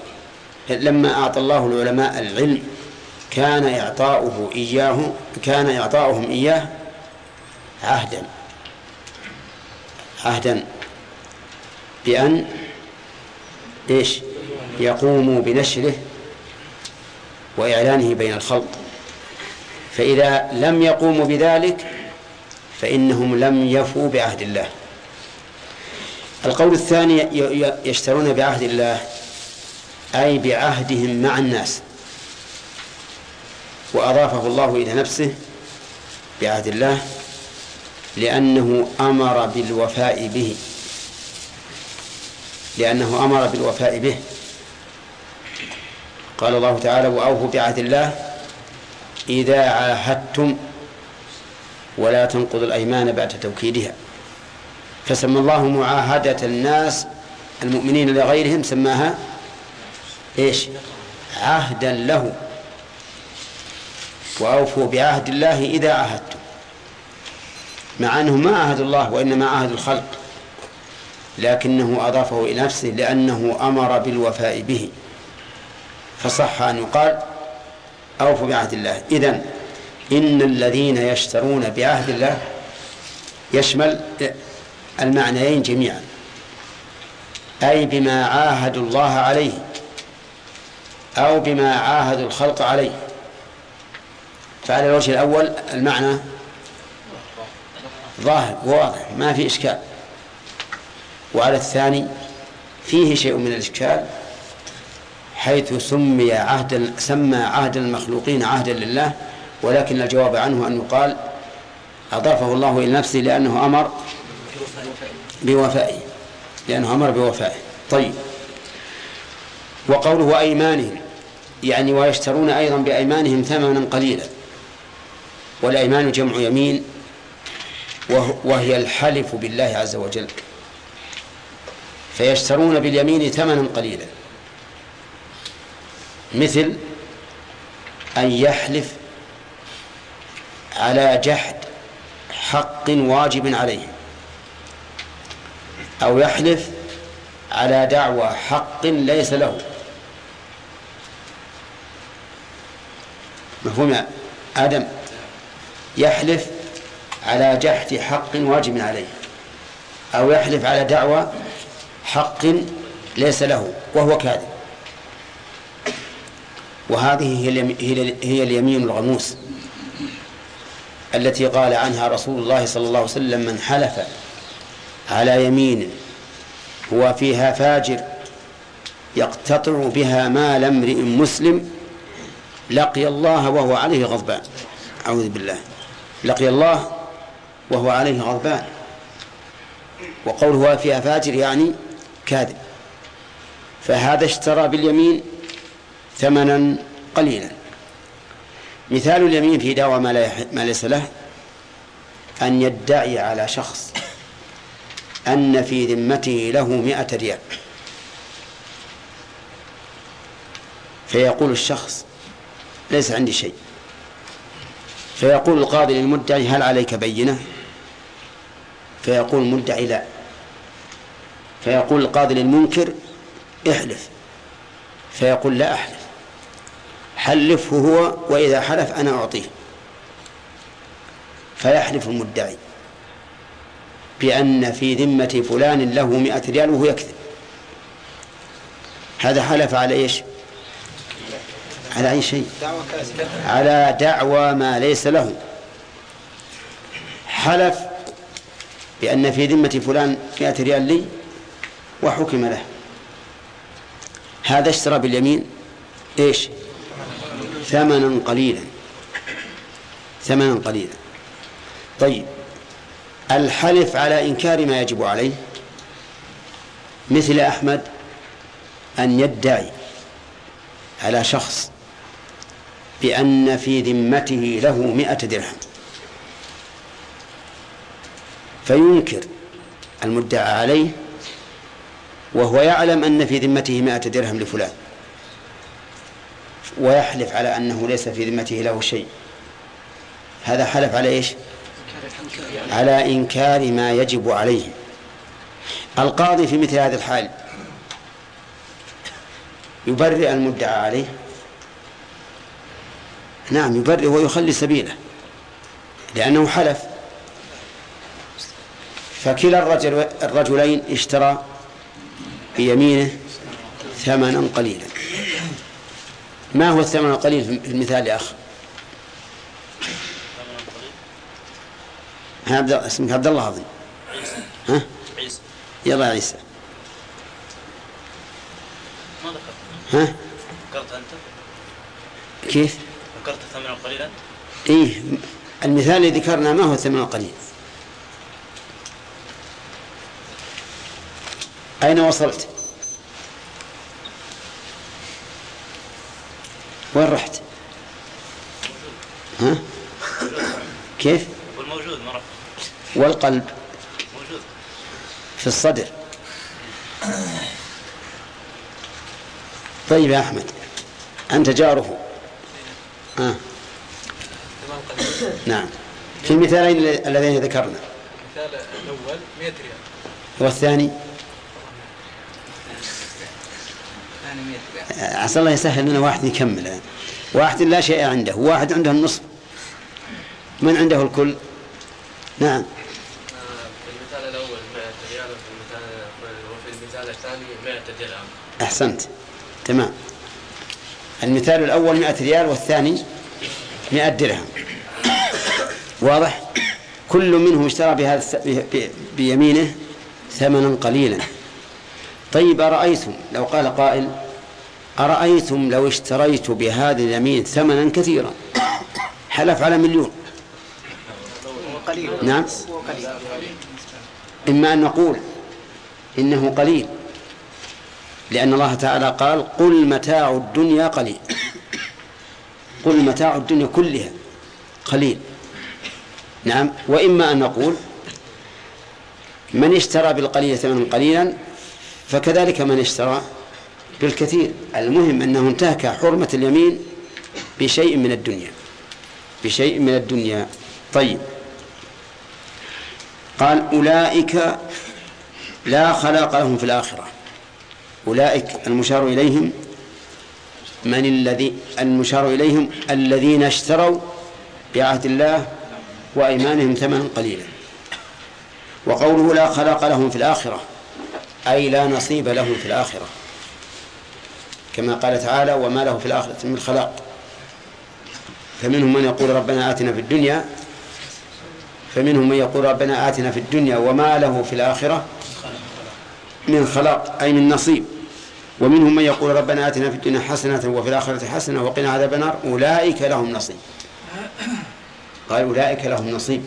لما أعطى الله العلماء العلم كان إعطاؤه إياه كان إعطاؤهم إياه عهدا. عهدا بأن إيش؟ يقوموا بنشره وإعلانه بين الخلق. فإذا لم يقوموا بذلك فإنهم لم يفوا بعهد الله. القول الثاني يشترون بعهد الله أي بعهدهم مع الناس. وأضافه الله إلى نفسه بعهد الله لأنه أمر بالوفاء به. لأنه أمر بالوفاء به. قال الله تعالى وأوفوا بعهد الله إذا عاهدتم ولا تنقضوا الأيمان بعد توكيدها فسمى الله معاهدة الناس المؤمنين لغيرهم سماها إيش؟ عهدا له. وأوفوا بعهد الله إذا عاهدتم. مع أنه ما عهد الله وإنما عهد الخلق لكنه أضافه إلى نفسه لأنه أمر بالوفاء به. فصح أن يقال أوفوا بعهد الله. إذن إن الذين يشترون بعهد الله يشمل المعنيين جميعا أي بما عاهدوا الله عليه أو بما عاهدوا الخلق عليه. فعلى الوجه الأول المعنى ظاهر واضح ما في إشكال. وعلى الثاني فيه شيء من الإشكال حيث سمي عهد سمى عهد المخلوقين عهدا لله ولكن الجواب عنه أن يقال أضافه الله إلى نفسه لأنه أمر بوفائه لأنه أمر بوفائه. طيب. وقوله أيمانهم يعني ويشترون أيضا بأيمانهم ثمنا قليلا. والأيمان جمع يمين وهي الحلف بالله عز وجل. فيشترون باليمين ثمنا قليلا. مثل أن يحلف على جحد حق واجب عليه أو يحلف على دعوى حق ليس له. مفهوم يا آدم؟ يحلف على جحد حق واجب عليه أو يحلف على دعوى حق ليس له وهو كاذب. وهذه هي اليمين الغموس التي قال عنها رسول الله صلى الله عليه وسلم من حلف على يمين هو فيها فاجر يقتطع بها مال امرئ مسلم لقي الله وهو عليه غضبان. أعوذ بالله. لقي الله وهو عليه غضبان. وقوله فيها فاجر يعني كاذب. فهذا اشترى باليمين ثمنا قليلا. مثال اليمين في دعوى ما, ما ليس له أن يدعي على شخص أن في ذمته له مئة ريال. فيقول الشخص ليس عندي شيء. فيقول القاضي للمدعي هل عليك بينة؟ فيقول المدعي لا. فيقول القاضي للمنكر احلف. فيقول لا أحلف. حلفه هو وإذا حلف أنا أعطيه. فيحلف المدعي بأن في ذمة فلان له مئة ريال وهو يكذب. هذا حلف على إيش؟ على أي شيء؟ على دعوى ما ليس له. حلف بأن في ذمة فلان مئة ريال لي وحكم له. هذا اشترى باليمين إيش؟ ثمنا قليلا. ثمنا قليلا. طيب الحلف على إنكار ما يجب عليه. مثل أحمد أن يدعي على شخص بأن في ذمته له مئة درهم. فينكر المدعى عليه وهو يعلم أن في ذمته مائة درهم لفلان ويحلف على أنه ليس في ذمته له شيء. هذا حلف على إيش؟ على إنكار ما يجب عليه. القاضي في مثل هذا الحال يبرئ المدعى عليه نعم يبرئ ويخلي سبيله لأنه حلف. فكلا الرجل الرجلين اشترى بيمينه ثمنا قليلا. ما هو الثمن القليل في المثال يا أخ ها اسمك عبد الله أظن ها؟ عيسى يلا يا عيسى. ما ذكرت. ها؟ ذكرت أنت؟ كيف؟ ذكرت ثمنا قليلا؟ إيه المثال الذي ذكرنا ما هو الثمن القليل؟ أين وصلت؟ وين رحت؟ ها؟ كيف؟ والموجود ما رفع والقلب؟ موجود. في الصدر. طيب يا أحمد أنت جاره. آه. نعم. في المثالين اللذين ذكرنا. المثال الأول 100 ريال. والثاني؟ عسى الله يسهل لنا واحد يكمل الآن. واحد لا شيء عنده. واحد عنده النصف. من عنده الكل؟ نعم. في المثال الأول 100 ريال وفي المثال وفي المثال الثاني 100 درهم أحسنت. تمام. المثال الأول مئة ريال والثاني مئة درهم. واضح؟ كل منهم اشترى بهذا بيمينه ثمنا قليلا. طيب أرأيتم؟ لو قال قائل أرأيتم لو اشتريت بهذا اليمين ثمنا كثيرا؟ حلف على مليون؟ نعم. إما أن نقول إنه قليل. لأن الله تعالى قال قل متاع الدنيا قليل. قل متاع الدنيا كلها قليل. نعم. وإما أن نقول من اشترى بالقليل ثمنا قليلا فكذلك من اشترى بالكثير. المهم أنه انتهك حرمة اليمين بشيء من الدنيا. بشيء من الدنيا. طيب. قال أولئك لا خلاق لهم في الآخرة. أولئك المشار إليهم من الذي المشار إليهم الذين اشتروا بعهد الله وأيمانهم ثمنا قليلا. وقوله لا خلاق لهم في الآخرة أي لا نصيب لهم في الآخرة. كما قال تعالى وما له في الآخرة من خلاق. فمنهم من يقول ربنا آتنا في الدنيا فمنهم من يقول ربنا آتنا في الدنيا وما له في الآخرة من خلاق. أي من نصيب. ومنهم من يقول ربنا آتنا في الدنيا حسنة وفي الآخرة حسنة وقنا عذاب النار. أولئك لهم نصيب. قال أولئك لهم نصيب.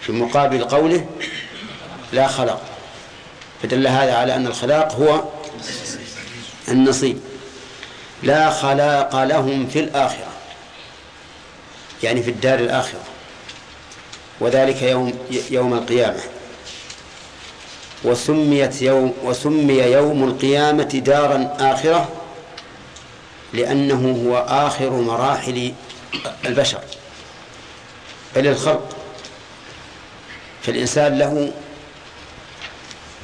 في مقابل قوله لا خلاق فدل هذا على أن الخلاق هو النصيب. لا خلاق لهم في الآخرة. يعني في الدار الآخرة. وذلك يوم يوم القيامة. وسميت يوم وسمي يوم القيامة دارا آخرة لأنه هو آخر مراحل البشر. بل الخلق فالإنسان له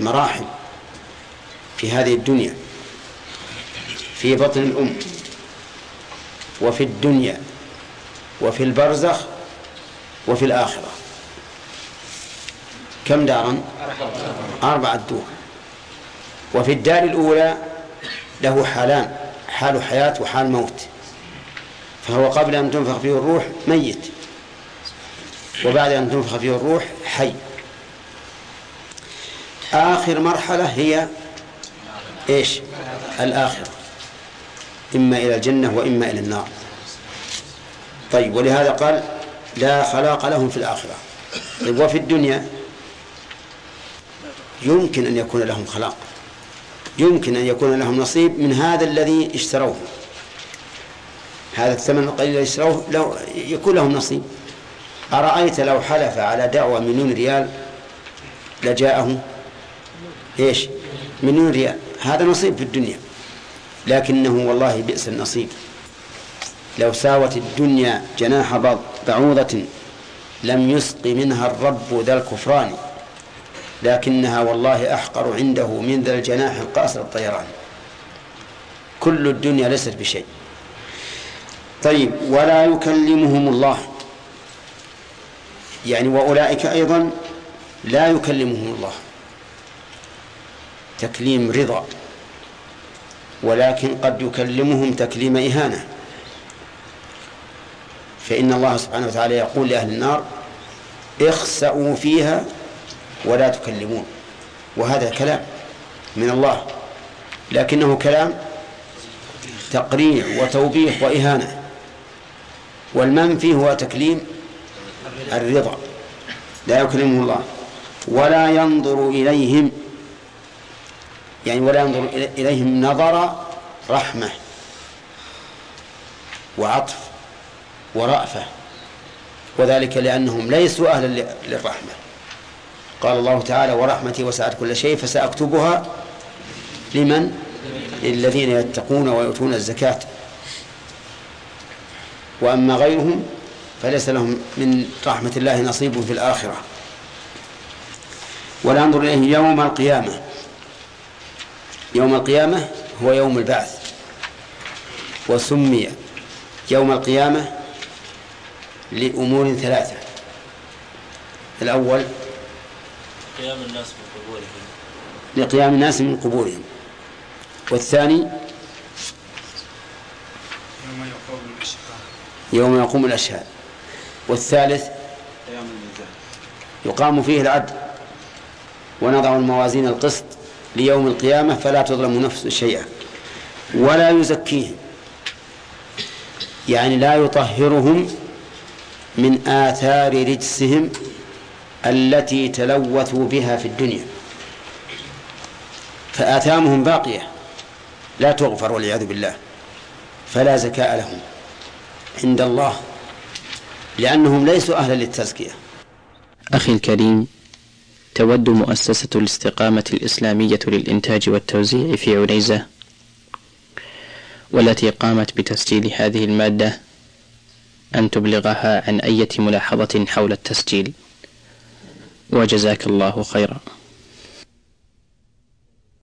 مراحل في هذه الدنيا في بطن الأم وفي الدنيا وفي البرزخ وفي الآخرة. كم دارا؟ أربعة دور وفي الدار الأولى له حالان حال حياة وحال موت. فهو قبل أن تنفخ فيه الروح ميت. وبعد أن تنفخ فيه الروح حي. آخر مرحلة هي إيش؟ الآخرة. إما إلى الجنة وإما إلى النار. طيب ولهذا قال لا خلاق لهم في الآخرة. طيب وفي الدنيا؟ يمكن أن يكون لهم خلاق. يمكن أن يكون لهم نصيب من هذا الذي اشتروه. هذا الثمن القليل الذي اشتروه لو يكون لهم نصيب. أرأيت لو حلف على دعوة مليون ريال لجاءه؟ إيش؟ مليون ريال. هذا نصيب في الدنيا. لكنه والله بئس النصيب. لو ساوت الدنيا جناح بعوضة لم يسق منها الرب ذا الكفران. لكنها والله أحقر عنده من ذا الجناح القاصر الطيران. كل الدنيا ليست بشيء. طيب ولا يكلمهم الله. يعني وأولئك أيضا لا يكلمهم الله. تكليم رضا. ولكن قد يكلمهم تكليم إهانة. فإن الله سبحانه وتعالى يقول لأهل النار اخسأوا فيها ولا تكلمون. وهذا كلام من الله. لكنه كلام تقريع وتوبيخ وإهانة. والمنفي هو تكليم الرضا. لا يكلمه الله. ولا ينظر إليهم. يعني ولا ينظر إليهم نظر رحمة وعطف ورأفة. وذلك لأنهم ليسوا أهلا للرحمة. قال الله تعالى ورحمتي وسعت كل شيء فسأكتبها لمن؟ للذين يتقون ويؤتون الزكاة. وأما غيرهم فليس لهم من رحمة الله نصيب في الآخرة. ولا انظر إليه يوم القيامة. يوم القيامة هو يوم البعث. وسمي يوم القيامة لأمور ثلاثة. الأول قيام الناس من قبورهم. لقيام الناس من قبورهم. والثاني يوم يقوم الأشهاد. يوم يقوم الأشهاد. والثالث قيام الميزان. يقام فيه العدل. ونضع الموازين القسط ليوم القيامة فلا تظلم نفس شيئا. ولا يزكيهم. يعني لا يطهرهم من آثار رجسهم التي تلوثوا بها في الدنيا. فآثامهم باقية. لا تغفر والعياذ بالله. فلا زكاء لهم. عند الله. لأنهم ليسوا أهلا للتزكية. أخي الكريم تود مؤسسة الاستقامة الإسلامية للإنتاج والتوزيع في عنيزة والتي قامت بتسجيل هذه المادة أن تبلغها عن أية ملاحظة حول التسجيل. وجزاك الله خيرا.